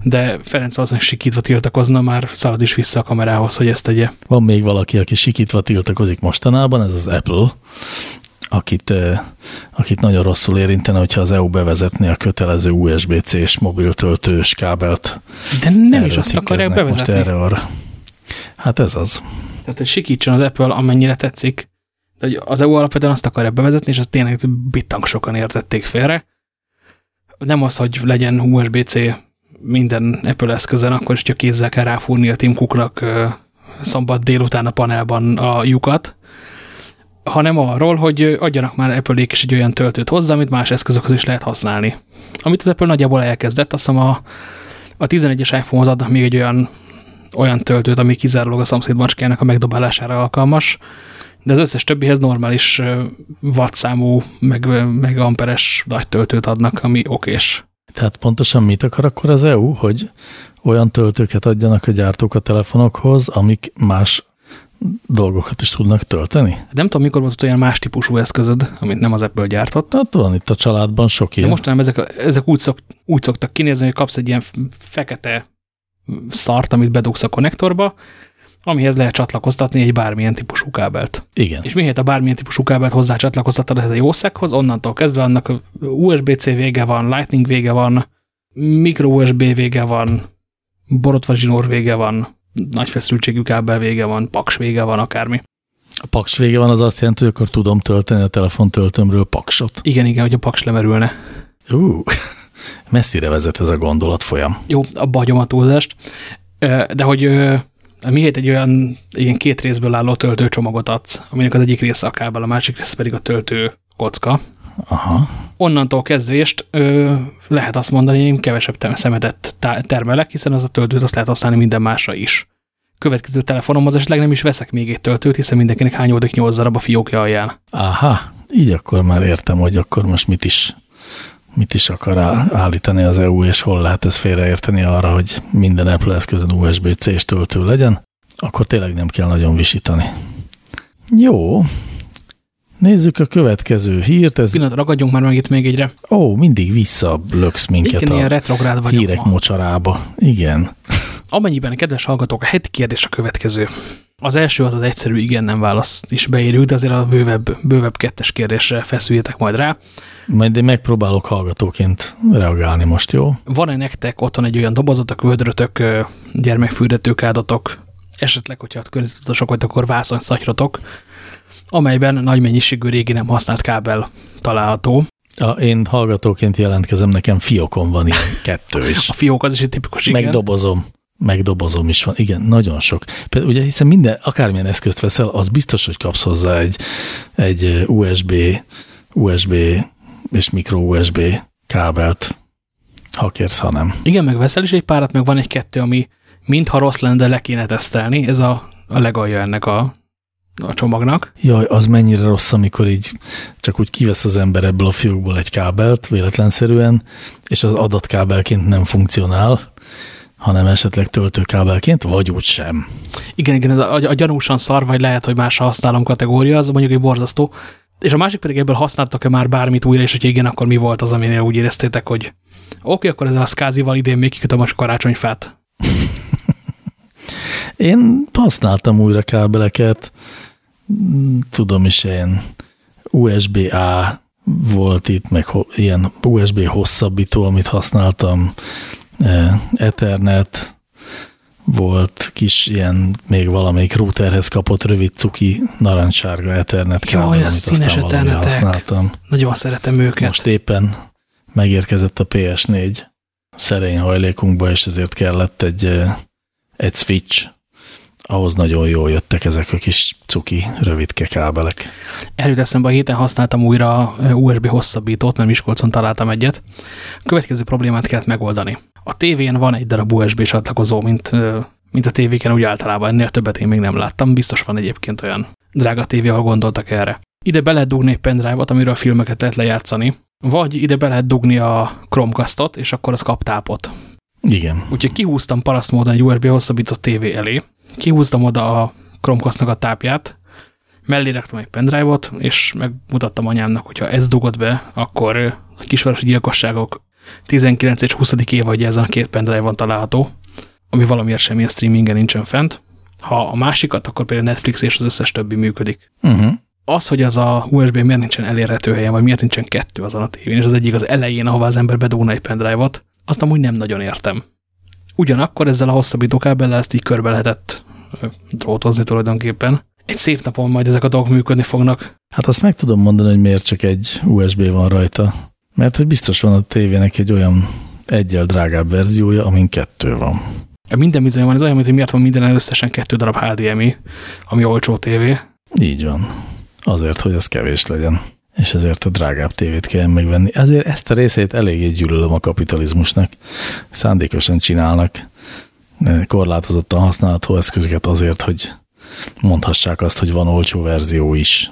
de Ferenc valószínűleg sikítva tiltakozna, már szalad is vissza a kamerához, hogy ezt tegye. Van még valaki, aki sikítva tiltakozik mostanában, ez az Apple, akit, akit nagyon rosszul érintene, hogyha az EU bevezetné a kötelező USB-C-s mobiltöltős kábelt. De nem is azt akarják bevezetni. Most erre arra. Hát ez az. Tehát, hogy sikítson az Apple, amennyire tetszik. De hogy az EU alapvetően azt akarja bevezetni, és azt tényleg bittank sokan értették félre. Nem az, hogy legyen USB-C minden Apple eszközön, akkor is csak kézzel kell ráfúrni a Tim Cooknak szombat délután a panelban a lyukat, hanem arról, hogy adjanak már apple is egy olyan töltőt hozzá, amit más eszközökhez is lehet használni. Amit az Apple nagyjából elkezdett, azt hiszem a, a 11-es iPhone-hoz adnak még egy olyan olyan töltőt, ami kizárólag a szomszéd macskának a megdobálására alkalmas, de az összes többihez normális wattszámú, meg, meg amperes nagy töltőt adnak, ami okés. Tehát pontosan mit akar akkor az EU, hogy olyan töltőket adjanak a gyártók a telefonokhoz, amik más dolgokat is tudnak tölteni? Nem tudom, mikor volt olyan más típusú eszközöd, amit nem az Apple gyártott. Hát van itt a családban sok ilyen. De mostanában ezek, ezek úgy, szok, úgy szoktak kinézni, hogy kapsz egy ilyen fekete szart, amit bedugsz a konnektorba, amihez lehet csatlakoztatni egy bármilyen típusú kábelt. Igen. És miért a bármilyen típusú kábelt hozzá csatlakoztatod ehhez a jószeghoz, onnantól kezdve annak USB-C vége van, Lightning vége van, micro USB vége van, borotva zsinór vége van, nagy feszültségű kábel vége van, paks vége van, akármi. A paks vége van, az azt jelenti, hogy akkor tudom tölteni a telefontöltőmről paksot. Igen, igen, hogy a paks lemerülne. Uh. Messzire vezet ez a gondolat folyam. Jó, abba hagyom a túlzást. De hogy miért egy olyan ilyen két részből álló töltőcsomagot adsz, aminek az egyik része a kábel, a másik része pedig a töltő kocka. Aha. Onnantól kezdvést ö, lehet azt mondani, hogy én kevesebb szemetet termelek, hiszen az a töltőt azt lehet használni minden másra is. Következő telefonomhoz esetleg nem is veszek még egy töltőt, hiszen mindenkinek hányódik 8 darab a fiókja alján. Aha, így akkor már értem, hogy akkor most mit is mit is akar állítani az EU, és hol lehet ezt félreérteni arra, hogy minden Apple eszközön USB-C-s töltő legyen, akkor tényleg nem kell nagyon visítani. Jó, Nézzük a következő hírt. Ez... Pillanat, ragadjunk már meg itt még egyre. Ó, mindig visszalöksz minket Igen, a ilyen retrográd vagyok hírek ma. mocsarába. Igen. Amennyiben, kedves hallgatók, a heti kérdés a következő. Az első az az egyszerű igen-nem választ is beérjük, de azért a bővebb, bővebb kettes kérdésre feszüljetek majd rá. Majd én megpróbálok hallgatóként reagálni most, jó? Van-e nektek otthon egy olyan dobozotok, vödrötök, gyermekfürdetők ádatok, esetleg, hogyha környezetutasok vagytok, akkor vászony szatyrotok, amelyben nagy mennyiségű régi nem használt kábel található. A, én hallgatóként jelentkezem, nekem fiókon van ilyen kettő is. A fiók az is egy tipikus, igen. Megdobozom megdobozom is van. Igen, nagyon sok. Például ugye hiszen minden, akármilyen eszközt veszel, az biztos, hogy kapsz hozzá egy, egy USB, USB és micro USB kábelt, ha kérsz, ha nem. Igen, meg veszel is egy párat, meg van egy-kettő, ami mintha rossz lenne, de le kéne tesztelni. Ez a, a legalja ennek a, a csomagnak. Jaj, az mennyire rossz, amikor így csak úgy kivesz az ember ebből a fiókból egy kábelt véletlenszerűen, és az adatkábelként nem funkcionál, hanem esetleg töltőkábelként, vagy úgy sem. Igen, igen, ez a, a, gyanúsan szar, vagy lehet, hogy másra használom kategória, az mondjuk egy borzasztó. És a másik pedig ebből használtak-e már bármit újra, és hogy igen, akkor mi volt az, amire úgy éreztétek, hogy oké, okay, akkor ezzel a szkázival idén még kikötöm a karácsonyfát. [laughs] Én használtam újra kábeleket, tudom is, ilyen USB-A volt itt, meg ilyen USB hosszabbító, amit használtam, Ethernet, volt kis ilyen, még valamelyik routerhez kapott rövid cuki narancssárga Ethernet kábel, amit színes Ethernetek. használtam. Nagyon szeretem őket. Most éppen megérkezett a PS4 szerény hajlékunkba, és ezért kellett egy, egy switch, ahhoz nagyon jól jöttek ezek a kis cuki, rövidke kábelek. Erőt eszembe, a héten használtam újra USB hosszabbítót, mert Miskolcon találtam egyet. A következő problémát kellett megoldani. A tévén van egy darab USB csatlakozó, mint, mint a tévéken úgy általában, ennél többet én még nem láttam. Biztos van egyébként olyan drága tévé, ahol gondoltak erre. Ide be lehet dugni egy pendrive-ot, amiről a filmeket lehet lejátszani, vagy ide be lehet dugni a Chromecastot, és akkor az kap tápot. Igen. Úgyhogy kihúztam parasztmódon egy USB hosszabbított tévé elé, kihúztam oda a chromecast a tápját, mellé raktam egy pendrive-ot, és megmutattam anyámnak, hogyha ez dugod be, akkor a kisvárosi gyilkosságok 19 és 20. évadja ezen a két pendrive-on található, ami valamiért semmilyen streamingen nincsen fent. Ha a másikat, akkor például Netflix és az összes többi működik. Uh -huh. Az, hogy az a USB miért nincsen elérhető helyen, vagy miért nincsen kettő azon a tévén, és az egyik az elején, ahová az ember bedugna egy pendrive-ot, azt amúgy nem nagyon értem. Ugyanakkor ezzel a hosszabbító kábellel ezt így körbe lehetett drótozni tulajdonképpen. Egy szép napon majd ezek a dolgok működni fognak. Hát azt meg tudom mondani, hogy miért csak egy USB van rajta. Mert hogy biztos van a tévének egy olyan egyel drágább verziója, amin kettő van. Minden bizony van, ez olyan, hogy miért van minden összesen kettő darab HDMI, ami olcsó tévé. Így van. Azért, hogy az kevés legyen. És ezért a drágább tévét kell megvenni. Ezért ezt a részét eléggé gyűlölöm a kapitalizmusnak. Szándékosan csinálnak korlátozottan használható eszközöket azért, hogy mondhassák azt, hogy van olcsó verzió is.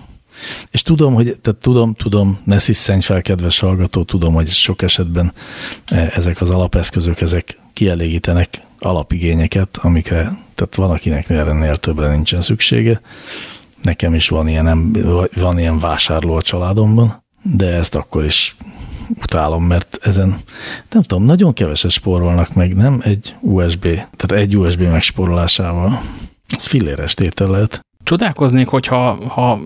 És tudom, hogy tehát tudom, tudom, ne sziszenj fel, kedves hallgató, tudom, hogy sok esetben e, ezek az alapeszközök, ezek kielégítenek alapigényeket, amikre, tehát van, akinek ennél többre nincsen szüksége. Nekem is van ilyen, van ilyen vásárló a családomban, de ezt akkor is utálom, mert ezen nem tudom, nagyon keveset spórolnak meg, nem egy USB, tehát egy USB megspórolásával. Ez filléres tétel lehet. Csodálkoznék, hogyha ha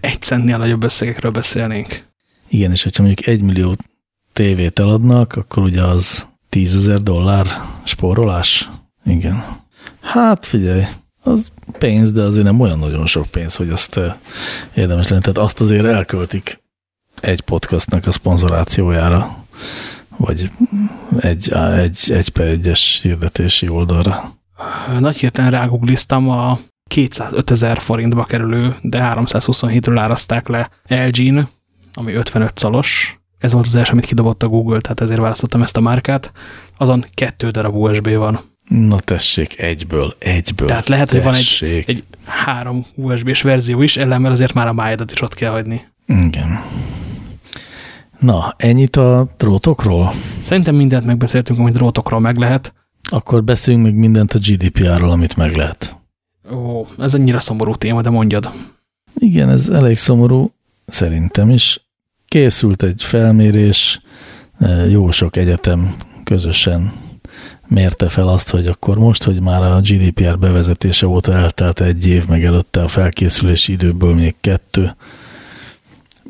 egy centnél nagyobb összegekről beszélnénk. Igen, és hogyha mondjuk egy millió tévét eladnak, akkor ugye az tízezer dollár spórolás? Igen. Hát figyelj, az pénz, de azért nem olyan nagyon sok pénz, hogy azt érdemes lenne. Tehát azt azért elköltik egy podcastnak a szponzorációjára, vagy egy, egy, egy per egyes hirdetési oldalra. Nagy hirtelen rágugliztam a 205 ezer forintba kerülő, de 327-ről áraszták le LG-n, ami 55 szalos. Ez volt az első, amit kidobott a Google, tehát ezért választottam ezt a márkát. Azon kettő darab USB van. Na tessék, egyből, egyből. Tehát lehet, tessék. hogy van egy, egy három USB-s verzió is, ellenben azért már a májadat is ott kell hagyni. Igen. Na, ennyit a drótokról? Szerintem mindent megbeszéltünk, amit drótokról meg lehet. Akkor beszéljünk még mindent a GDPR-ról, amit meg lehet. Ó, ez annyira szomorú téma, de mondjad. Igen, ez elég szomorú, szerintem is. Készült egy felmérés, e, jó sok egyetem közösen mérte fel azt, hogy akkor most, hogy már a GDPR bevezetése óta eltelt egy év, meg előtte a felkészülési időből még kettő,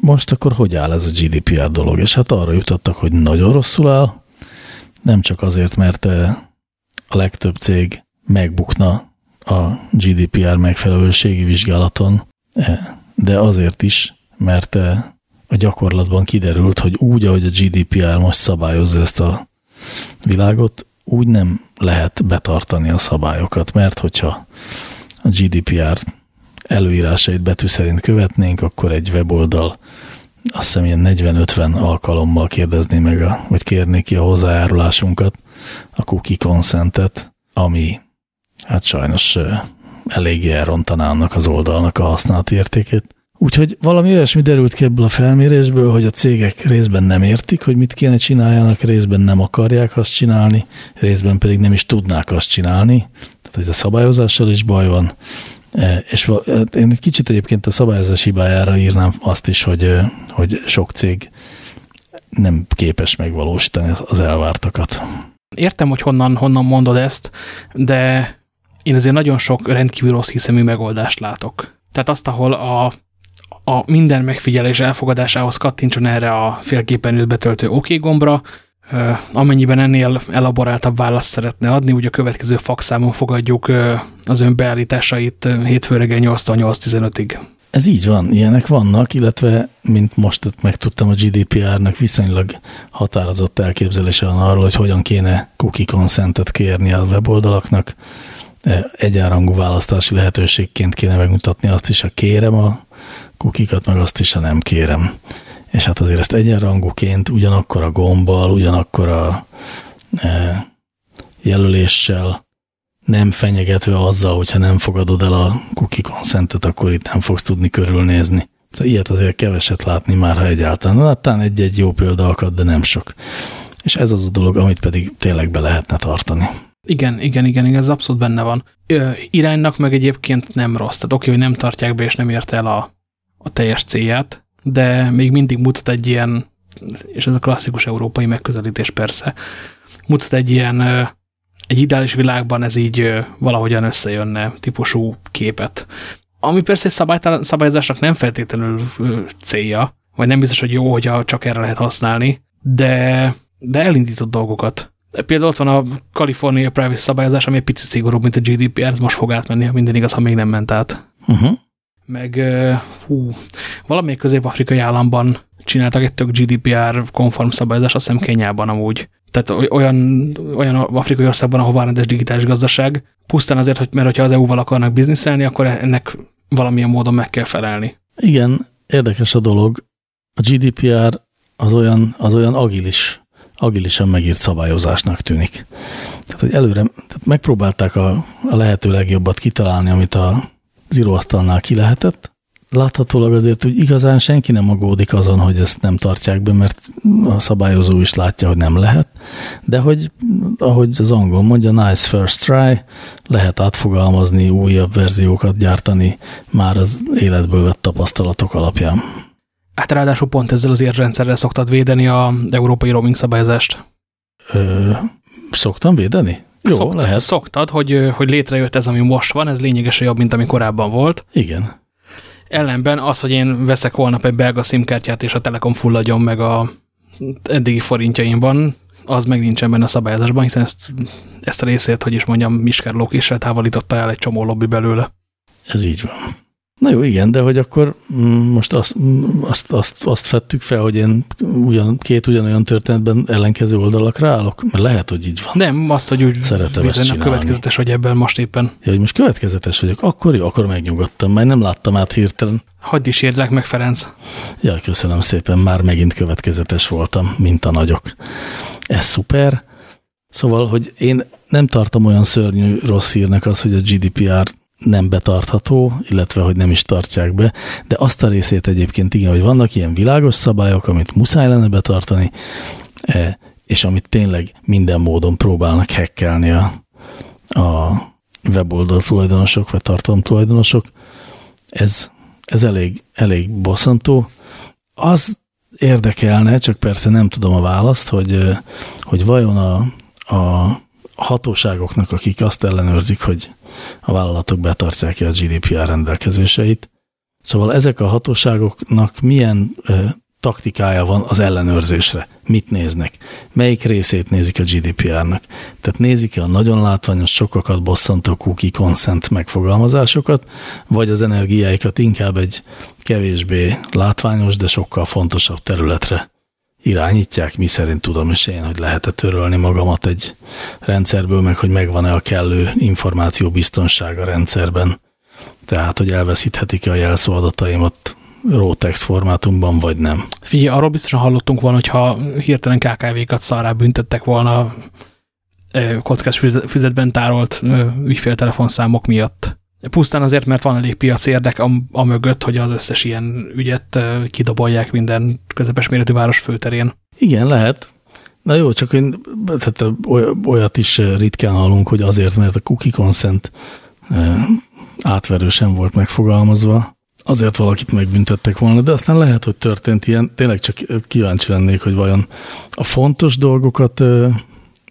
most akkor hogy áll ez a GDPR dolog? És hát arra jutottak, hogy nagyon rosszul áll, nem csak azért, mert eh, a legtöbb cég megbukna a GDPR megfelelőségi vizsgálaton, eh, de azért is, mert eh, a gyakorlatban kiderült, hogy úgy, ahogy a GDPR most szabályozza ezt a világot, úgy nem lehet betartani a szabályokat, mert hogyha a GDPR előírásait betű szerint követnénk, akkor egy weboldal azt hiszem ilyen 40-50 alkalommal kérdezni meg, a, vagy kérni ki a hozzájárulásunkat, a cookie consentet, ami hát sajnos eléggé elrontaná annak az oldalnak a használati értékét. Úgyhogy valami olyasmi derült ki ebből a felmérésből, hogy a cégek részben nem értik, hogy mit kéne csináljanak, részben nem akarják azt csinálni, részben pedig nem is tudnák azt csinálni. Tehát, hogy a szabályozással is baj van, E, és e, én egy kicsit egyébként a szabályozás hibájára írnám azt is, hogy, hogy sok cég nem képes megvalósítani az elvártakat. Értem, hogy honnan, honnan mondod ezt, de én azért nagyon sok rendkívül rossz hiszemű megoldást látok. Tehát azt, ahol a, a minden megfigyelés elfogadásához kattintson erre a félképernyőt betöltő OK gombra, amennyiben ennél elaboráltabb választ szeretne adni, úgy a következő faxámon fogadjuk az ön beállításait hétfő reggel 8-tól 8-15-ig. Ez így van, ilyenek vannak, illetve, mint most megtudtam, a GDPR-nak viszonylag határozott elképzelése van arról, hogy hogyan kéne cookie consentet kérni a weboldalaknak. E, egyenrangú választási lehetőségként kéne megmutatni azt is, ha kérem a kukikat, meg azt is, ha nem kérem. És hát azért ezt egyenrangúként ugyanakkor a gombbal, ugyanakkor a e, jelöléssel nem fenyegetve azzal, hogyha nem fogadod el a cookie consentet, akkor itt nem fogsz tudni körülnézni. Szóval ilyet azért keveset látni már, ha egyáltalán. Láttán egy-egy jó példa akad, de nem sok. És ez az a dolog, amit pedig tényleg be lehetne tartani. Igen, igen, igen, igen ez abszolút benne van. Ö, iránynak meg egyébként nem rossz. Tehát oké, hogy nem tartják be, és nem ért el a, a teljes célját, de még mindig mutat egy ilyen, és ez a klasszikus európai megközelítés persze, mutat egy ilyen egy ideális világban ez így valahogyan összejönne típusú képet. Ami persze egy szabályozásnak nem feltétlenül célja, vagy nem biztos, hogy jó, hogyha csak erre lehet használni, de, de elindított dolgokat. Például ott van a California Privacy szabályozás, ami egy picit szigorúbb, mint a GDPR, ez most fog átmenni, ha minden igaz, ha még nem ment át. Uh -huh. Meg hú, valamelyik közép-afrikai államban csináltak egy tök GDPR konform szabályozást, azt hiszem Kenyában amúgy tehát olyan, olyan afrikai országban, ahol van rendes digitális gazdaság, pusztán azért, hogy, mert hogyha az EU-val akarnak bizniszelni, akkor ennek valamilyen módon meg kell felelni. Igen, érdekes a dolog. A GDPR az olyan, az olyan agilis, agilisan megírt szabályozásnak tűnik. Tehát, hogy előre tehát megpróbálták a, a lehető legjobbat kitalálni, amit a zíróasztalnál ki lehetett, láthatólag azért, hogy igazán senki nem aggódik azon, hogy ezt nem tartják be, mert a szabályozó is látja, hogy nem lehet, de hogy, ahogy az angol mondja, nice first try, lehet átfogalmazni, újabb verziókat gyártani már az életből vett tapasztalatok alapján. Hát ráadásul pont ezzel az érrendszerrel szoktad védeni a európai roaming szabályozást. Ö, szoktam védeni? Jó, szoktad, lehet. Szoktad, hogy, hogy létrejött ez, ami most van, ez lényegesen jobb, mint ami korábban volt. Igen. Ellenben az, hogy én veszek holnap egy belga szimkártyát, és a Telekom fulladjon meg a eddigi forintjaimban, az meg nincsen benne a szabályozásban, hiszen ezt, ezt a részét, hogy is mondjam, Miskár Lókéssel távolította el egy csomó lobby belőle. Ez így van. Na jó, igen, de hogy akkor mm, most azt, mm, azt, azt, azt fettük fel, hogy én ugyan, két ugyanolyan történetben ellenkező oldalakra állok? Mert lehet, hogy így van. Nem, azt, hogy úgy viszonylag következetes vagy ebben most éppen. Ja, hogy most következetes vagyok, akkor jó, akkor megnyugodtam, mert nem láttam át hirtelen. Hagyd is érdek meg, Ferenc. Ja, köszönöm szépen, már megint következetes voltam, mint a nagyok. Ez szuper. Szóval, hogy én nem tartom olyan szörnyű rossz hírnek az, hogy a GDPR nem betartható, illetve hogy nem is tartják be, de azt a részét egyébként igen, hogy vannak ilyen világos szabályok, amit muszáj lenne betartani, e, és amit tényleg minden módon próbálnak hekkelni a, a weboldal tulajdonosok, vagy tartalom tulajdonosok, ez, ez elég, elég bosszantó. Az érdekelne, csak persze nem tudom a választ, hogy, hogy vajon a, a hatóságoknak, akik azt ellenőrzik, hogy a vállalatok betartják-e a GDPR rendelkezéseit. Szóval ezek a hatóságoknak milyen ö, taktikája van az ellenőrzésre? Mit néznek? Melyik részét nézik a GDPR-nak? Tehát nézik-e a nagyon látványos, sokakat bosszantó cookie consent megfogalmazásokat, vagy az energiáikat inkább egy kevésbé látványos, de sokkal fontosabb területre irányítják, mi szerint tudom is én, hogy lehet-e törölni magamat egy rendszerből, meg hogy megvan-e a kellő információbiztonság a rendszerben. Tehát, hogy elveszíthetik-e a jelszó adataimat raw text formátumban, vagy nem. Figyelj, arról biztosan hallottunk volna, hogyha hirtelen KKV-kat szarrá büntettek volna kockás füzetben tárolt ügyféltelefonszámok miatt. Pusztán azért, mert van elég piac érdek a, a mögött, hogy az összes ilyen ügyet kidobolják minden közepes méretű város főterén. Igen, lehet. Na jó, csak én tehát olyat is ritkán hallunk, hogy azért, mert a cookie consent átverősen volt megfogalmazva, azért valakit megbüntettek volna, de aztán lehet, hogy történt ilyen. Tényleg csak kíváncsi lennék, hogy vajon a fontos dolgokat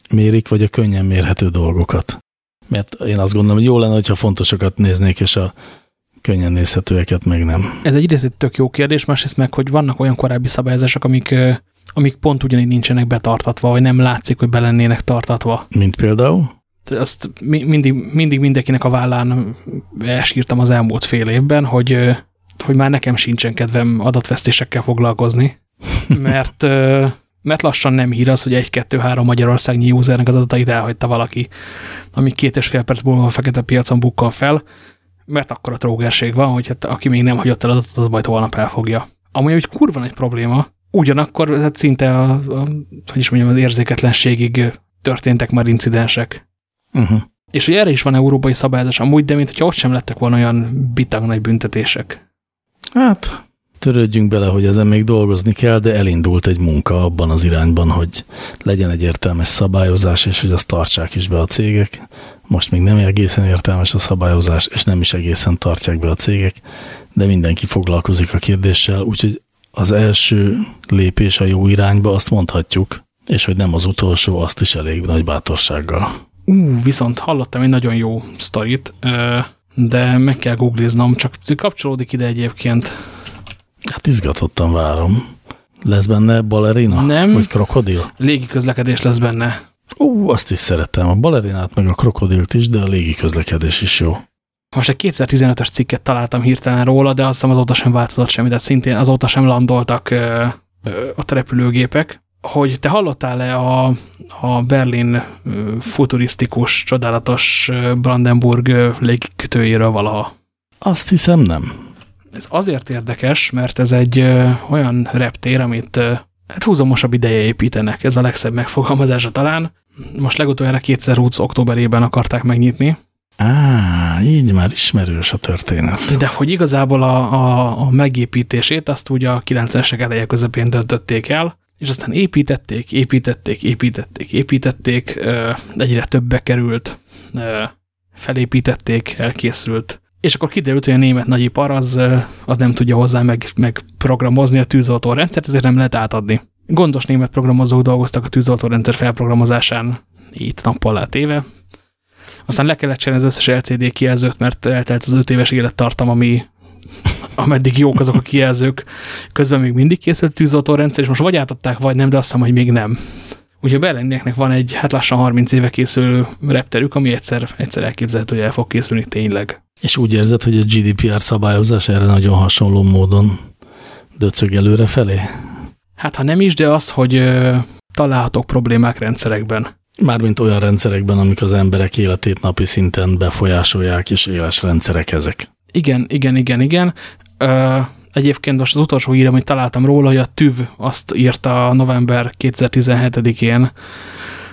mérik, vagy a könnyen mérhető dolgokat. Mert én azt gondolom, hogy jó lenne, hogyha fontosakat néznék, és a könnyen nézhetőeket meg nem. Ez egyrészt egy tök jó kérdés, másrészt meg, hogy vannak olyan korábbi szabályozások, amik, amik pont ugyanígy nincsenek betartatva, vagy nem látszik, hogy belennének tartatva. Mint például? Azt mindig, mindig mindenkinek a vállán elsírtam az elmúlt fél évben, hogy, hogy már nekem sincsen kedvem adatvesztésekkel foglalkozni, [laughs] mert, mert lassan nem hír az, hogy egy-kettő-három Magyarországnyi usernek az adatait elhagyta valaki, ami két és fél perc múlva a fekete piacon bukkan fel, mert akkor a trógerség van, hogy hát aki még nem hagyott el adatot, az majd holnap elfogja. Amúgy, hogy kurva egy probléma, ugyanakkor hát szinte a, a, hogy is mondjam, az érzéketlenségig történtek már incidensek. Uh -huh. És hogy erre is van európai szabályozás amúgy, de mint hogyha ott sem lettek volna olyan bitag nagy büntetések. Hát, törődjünk bele, hogy ezen még dolgozni kell, de elindult egy munka abban az irányban, hogy legyen egy értelmes szabályozás, és hogy azt tartsák is be a cégek. Most még nem egészen értelmes a szabályozás, és nem is egészen tartják be a cégek, de mindenki foglalkozik a kérdéssel, úgyhogy az első lépés a jó irányba, azt mondhatjuk, és hogy nem az utolsó, azt is elég nagy bátorsággal. Ú, viszont hallottam egy nagyon jó sztorit, de meg kell googliznom, csak kapcsolódik ide egyébként. Hát izgatottan várom. Lesz benne balerina? Nem. Vagy krokodil? Légi közlekedés lesz benne. Ú, azt is szeretem. A balerinát meg a krokodilt is, de a légi közlekedés is jó. Most egy 2015-ös cikket találtam hirtelen róla, de azt hiszem azóta sem változott semmi, tehát szintén azóta sem landoltak a repülőgépek hogy te hallottál-e a, a Berlin futurisztikus, csodálatos Brandenburg légkötőjéről valaha? Azt hiszem nem. Ez azért érdekes, mert ez egy olyan reptér, amit hát húzamosabb ideje építenek. Ez a legszebb megfogalmazása talán. Most legutoljára 2020 októberében akarták megnyitni. Á, így már ismerős a történet. De hogy igazából a, a, a megépítését azt ugye a 90-esek eleje közepén döntötték el, és aztán építették, építették, építették, építették, egyre többbe került, felépítették, elkészült. És akkor kiderült, hogy a német nagyipar az, az nem tudja hozzá meg, meg programozni a tűzoltórendszert, ezért nem lehet átadni. Gondos német programozók dolgoztak a tűzoltórendszer felprogramozásán itt nappal éve. Aztán le kellett cserélni az összes LCD kijelzőt, mert eltelt az 5 éves élettartam, ami ameddig jók azok a kijelzők, közben még mindig készült tűzoltórendszer, és most vagy átadták, vagy nem, de azt hiszem, hogy még nem. Úgyhogy Berlinnéknek van egy, hát lassan 30 éve készülő repterük, ami egyszer, egyszer elképzelhető, hogy el fog készülni tényleg. És úgy érzed, hogy a GDPR szabályozás erre nagyon hasonló módon döcög előre felé? Hát ha nem is, de az, hogy találhatók problémák rendszerekben. Mármint olyan rendszerekben, amik az emberek életét napi szinten befolyásolják, és éles rendszerek ezek. Igen, igen, igen, igen. Ö, egyébként most az utolsó hírem, hogy találtam róla, hogy a TÜV azt írta november 2017-én,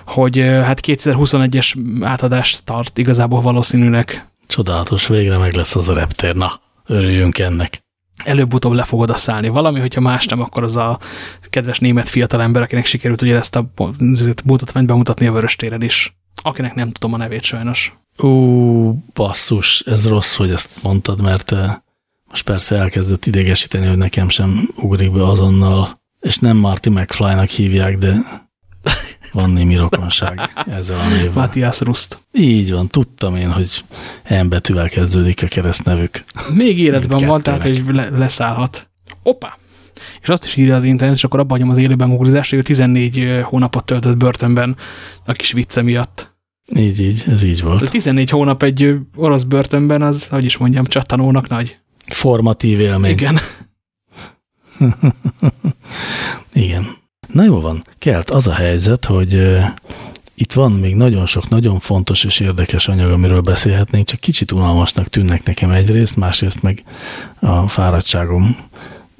hogy hát 2021-es átadást tart igazából valószínűnek. Csodálatos, végre meg lesz az a reptér. Na, örüljünk ennek. Előbb-utóbb le fog oda szállni valami, hogyha más nem, akkor az a kedves német fiatalember, akinek sikerült ugye ezt a mutatványt bemutatni a Vöröstéren is. Akinek nem tudom a nevét sajnos. Ú, basszus, ez rossz, hogy ezt mondtad, mert most persze elkezdett idegesíteni, hogy nekem sem ugrik be azonnal, és nem Marty McFly-nak hívják, de van némi rokonság ezzel a névvel. Matthias Rust. Így van, tudtam én, hogy M betűvel kezdődik a keresztnevük. Még életben van, tehát hogy le leszállhat. Opa! És azt is írja az internet, és akkor abban hagyom az élőben googlizást, hogy 14 eh, hónapot töltött börtönben a kis vicce miatt. Így, így, ez így volt. A 14 hónap egy orosz börtönben az, hogy is mondjam, csattanónak nagy. Formatív élmény. Igen. [laughs] Igen. Na jó van, Kelt, az a helyzet, hogy uh, itt van még nagyon sok nagyon fontos és érdekes anyag, amiről beszélhetnénk, csak kicsit unalmasnak tűnnek nekem egyrészt, másrészt meg a fáradtságom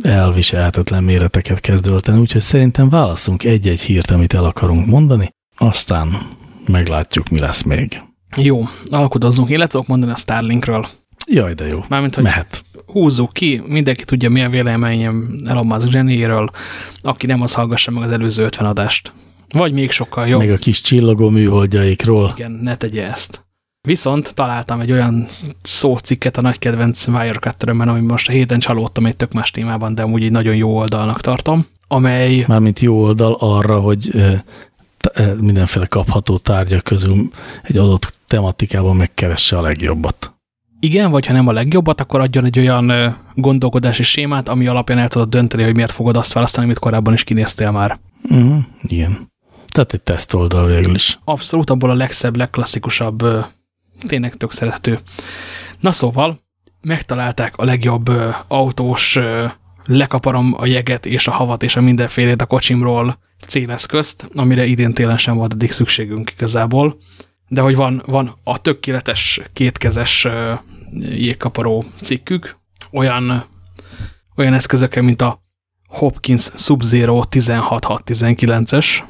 elviselhetetlen méreteket kezd ölteni, úgyhogy szerintem válaszunk egy-egy hírt, amit el akarunk mondani, aztán meglátjuk, mi lesz még. Jó, le tudok mondani a Starlinkről. Jaj, de jó. Mármint, hogy Mehet. Húzzuk ki, mindenki tudja, milyen véleményem Elon Musk zsenéről, aki nem az hallgassa meg az előző 50 adást. Vagy még sokkal jobb. Meg a kis csillagó műholdjaikról. Igen, ne tegye ezt. Viszont találtam egy olyan szócikket a nagy kedvenc Wirecutter-ben, ami most a héten csalódtam egy tök más témában, de amúgy egy nagyon jó oldalnak tartom, amely... Mármint jó oldal arra, hogy mindenféle kapható tárgyak közül egy adott tematikában megkeresse a legjobbat. Igen, vagy ha nem a legjobbat, akkor adjon egy olyan gondolkodási sémát, ami alapján el tudod dönteni, hogy miért fogod azt választani, amit korábban is kinéztél már. Uh-huh. Igen. Tehát egy teszt oldal végül is. Abszolút, abból a legszebb, legklasszikusabb, tényleg tök szerethető. Na szóval, megtalálták a legjobb autós, lekaparom a jeget és a havat és a mindenfélét a kocsimról céleszközt, amire idén télen sem volt eddig szükségünk igazából. De hogy van, van a tökéletes kétkezes jégkaparó cikkük, olyan, olyan eszközökkel, mint a Hopkins Sub-Zero 16619-es,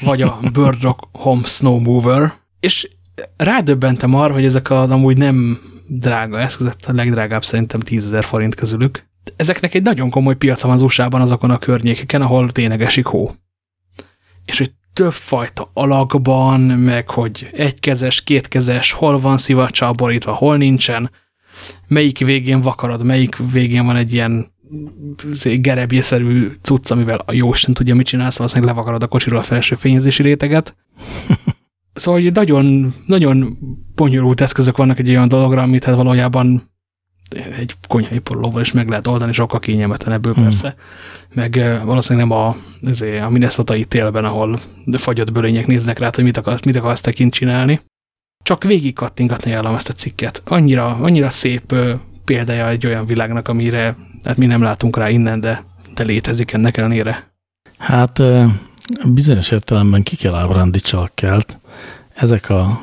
vagy a Bird Rock Home Snow Mover, és rádöbbentem arra, hogy ezek az amúgy nem drága eszközök, a legdrágább szerintem 10 ezer forint közülük. Ezeknek egy nagyon komoly piaca van az USA-ban azokon a környékeken, ahol tényleg esik hó. És hogy többfajta alakban, meg hogy egykezes, kétkezes, hol van szivacsa borítva, hol nincsen, melyik végén vakarod, melyik végén van egy ilyen gerebjeszerű cucc, amivel a jóisten tudja, mit csinálsz, valószínűleg levakarod a kocsiról a felső fényezési réteget. Szóval hogy nagyon, nagyon bonyolult eszközök vannak egy olyan dologra, amit hát valójában egy konyhai porolóval is meg lehet oldani, sokkal kényelmetlenebből hmm. persze. Meg valószínűleg nem a, ezért a minnesota télben, ahol fagyott bölények néznek rá, hogy mit, akar, mit akarsz te kint csinálni. Csak végig kattingatni ajánlom ezt a cikket. Annyira, annyira szép példája egy olyan világnak, amire hát mi nem látunk rá innen, de, de létezik ennek ellenére. Hát bizonyos értelemben ki kell ábrándítsa a kelt. Ezek a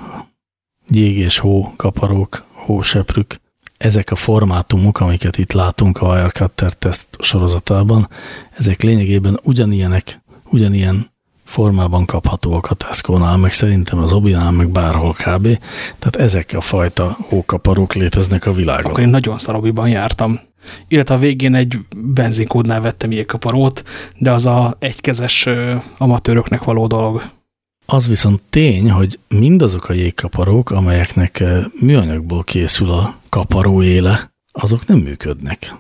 jég és hó kaparók, hóseprük, ezek a formátumok, amiket itt látunk a Wirecutter teszt sorozatában, ezek lényegében ugyanilyenek, ugyanilyen formában kaphatóak a Tesco-nál, meg szerintem az Obinál, meg bárhol kb. Tehát ezek a fajta hókaparók léteznek a világon. Akkor én nagyon szarobiban jártam. Illetve a végén egy benzinkódnál vettem jégkaparót, de az a egykezes amatőröknek való dolog. Az viszont tény, hogy mindazok a jégkaparók, amelyeknek műanyagból készül a kaparó éle, azok nem működnek.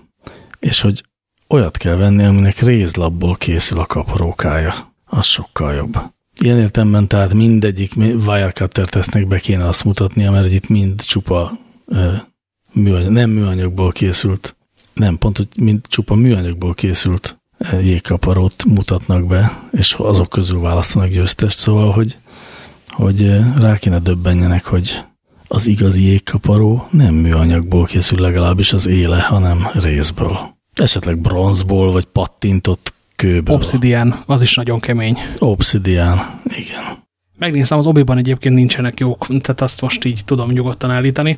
És hogy olyat kell venni, aminek rézlapból készül a kaparókája. Az sokkal jobb. Ilyen értemben tehát mindegyik Wirecutter tesznek be kéne azt mutatnia, mert itt mind csupa műanyag, nem műanyagból készült, nem, pont, hogy mind csupa műanyagból készült jégkaparót mutatnak be, és azok közül választanak győztest, szóval, hogy, hogy rá kéne döbbenjenek, hogy az igazi jégkaparó nem műanyagból készül legalábbis az éle, hanem részből. Esetleg bronzból, vagy pattintott kőből. Obsidian, az is nagyon kemény. Obsidian, igen. Megnéztem, az obiban egyébként nincsenek jók, tehát azt most így tudom nyugodtan állítani.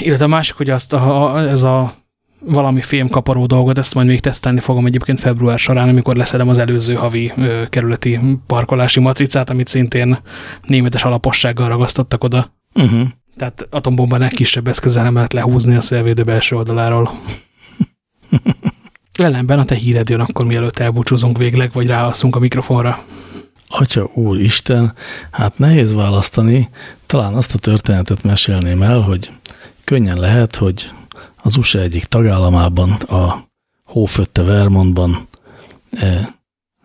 Illetve a másik, hogy azt a, a, ez a valami fémkaparó dolgot, ezt majd még tesztelni fogom egyébként február során, amikor leszedem az előző havi ö, kerületi parkolási matricát, amit szintén németes alapossággal ragasztottak oda. Uh -huh. Tehát atombomban kisebb eszközzel nem lehet lehúzni a szélvédő belső oldaláról. [laughs] Ellenben a te híred jön akkor, mielőtt elbúcsúzunk végleg, vagy ráhasszunk a mikrofonra. Atya úr Isten, hát nehéz választani. Talán azt a történetet mesélném el, hogy könnyen lehet, hogy az USA egyik tagállamában, a hófötte Vermontban e,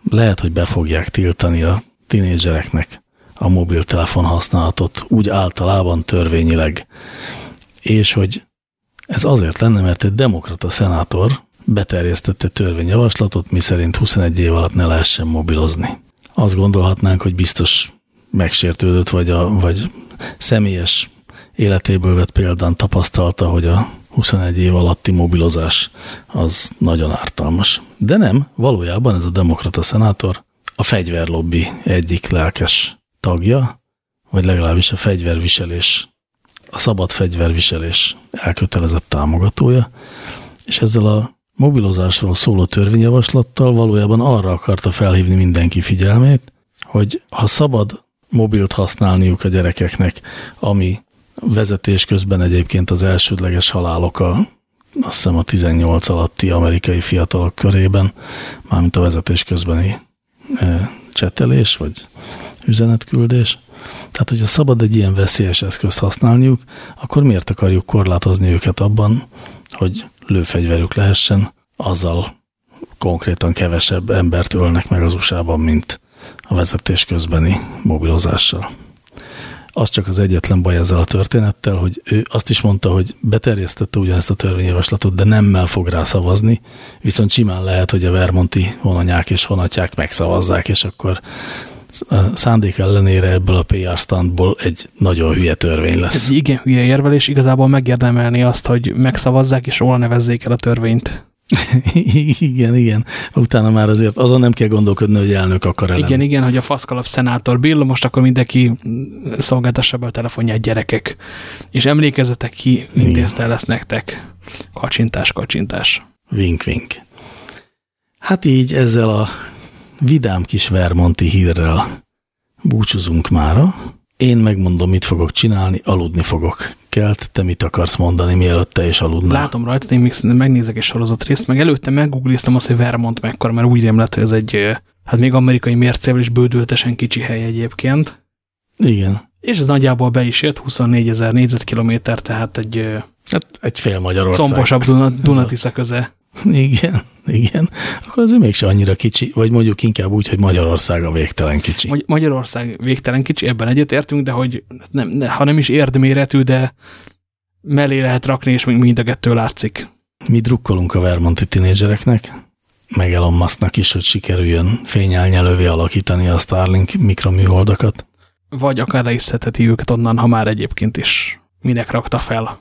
lehet, hogy be fogják tiltani a tinédzsereknek a mobiltelefon használatot úgy általában törvényileg, és hogy ez azért lenne, mert egy demokrata szenátor beterjesztette törvényjavaslatot, miszerint 21 év alatt ne lehessen mobilozni. Azt gondolhatnánk, hogy biztos megsértődött, vagy, a, vagy személyes életéből vett példán tapasztalta, hogy a 21 év alatti mobilozás az nagyon ártalmas. De nem, valójában ez a demokrata szenátor a fegyverlobbi egyik lelkes tagja, vagy legalábbis a fegyverviselés, a szabad fegyverviselés elkötelezett támogatója, és ezzel a mobilozásról szóló törvényjavaslattal valójában arra akarta felhívni mindenki figyelmét, hogy ha szabad mobilt használniuk a gyerekeknek, ami vezetés közben egyébként az elsődleges halálok a, azt hiszem a 18 alatti amerikai fiatalok körében, mármint a vezetés közbeni e, csetelés, vagy üzenetküldés. Tehát, hogyha szabad egy ilyen veszélyes eszközt használniuk, akkor miért akarjuk korlátozni őket abban, hogy lőfegyverük lehessen, azzal konkrétan kevesebb embert ölnek meg az USA-ban, mint a vezetés közbeni mobilozással. az csak az egyetlen baj ezzel a történettel, hogy ő azt is mondta, hogy beterjesztette ugyanezt a törvényjavaslatot, de nemmel fog rá szavazni, viszont simán lehet, hogy a Vermonti honanyák és honatják megszavazzák, és akkor szándék ellenére ebből a PR standból egy nagyon hülye törvény lesz. Ez igen hülye érvelés, igazából megérdemelni azt, hogy megszavazzák, és róla nevezzék el a törvényt. [laughs] igen, igen. Utána már azért azon nem kell gondolkodni, hogy elnök akar ellen. Igen, igen, hogy a faszkalap szenátor Bill, most akkor mindenki szolgáltassa be a telefonját gyerekek. És emlékezetek ki, intézte lesz nektek. Kacsintás, kacsintás. Vink, vink. Hát így ezzel a vidám kis Vermonti hírrel búcsúzunk mára. Én megmondom, mit fogok csinálni, aludni fogok. Kelt, te mit akarsz mondani, mielőtt te is aludnál? Látom rajta, én még megnézek egy sorozat részt, meg előtte meggoogliztam azt, hogy Vermont mekkora, mert úgy lett, hogy ez egy, hát még amerikai mércével is bődültesen kicsi hely egyébként. Igen. És ez nagyjából be is jött, 24 ezer négyzetkilométer, tehát egy... Hát egy fél Magyarország. Composabb Dunatisza köze. [laughs] Igen, igen. Akkor azért mégse annyira kicsi, vagy mondjuk inkább úgy, hogy Magyarország a végtelen kicsi. Magyarország végtelen kicsi, ebben egyetértünk, de hogy nem, ne, ha nem is érdméretű, de mellé lehet rakni, és még mind a kettő látszik. Mi drukkolunk a Vermonti tinédzsereknek, meg Elon Musknak is, hogy sikerüljön fényelnyelővé alakítani a Starlink mikroműholdakat. Vagy akár le is őket onnan, ha már egyébként is minek rakta fel.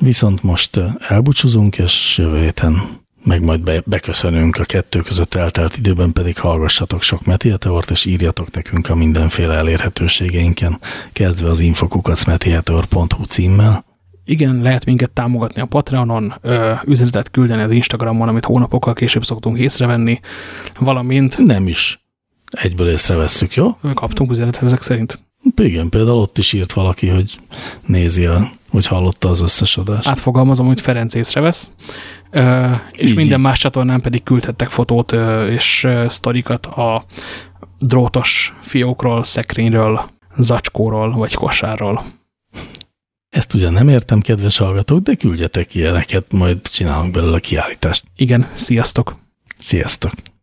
Viszont most elbúcsúzunk, és jövő héten meg majd be, beköszönünk a kettő között eltelt időben, pedig hallgassatok sok Metiateort, és írjatok nekünk a mindenféle elérhetőségeinken, kezdve az infokukacmetiateor.hu címmel. Igen, lehet minket támogatni a Patreonon, ö, üzenetet küldeni az Instagramon, amit hónapokkal később szoktunk észrevenni, valamint... Nem is. Egyből észrevesszük, jó? Kaptunk üzenetet ezek szerint. Igen, például ott is írt valaki, hogy nézi, a, hogy hallotta az összes adást. Átfogalmazom, hogy Ferenc észrevesz, és így, minden így. más csatornán pedig küldhettek fotót és sztorikat a drótos fiókról, szekrényről, zacskóról vagy kosárról. Ezt ugyan nem értem, kedves hallgatók, de küldjetek ilyeneket, majd csinálunk belőle a kiállítást. Igen, sziasztok! Sziasztok!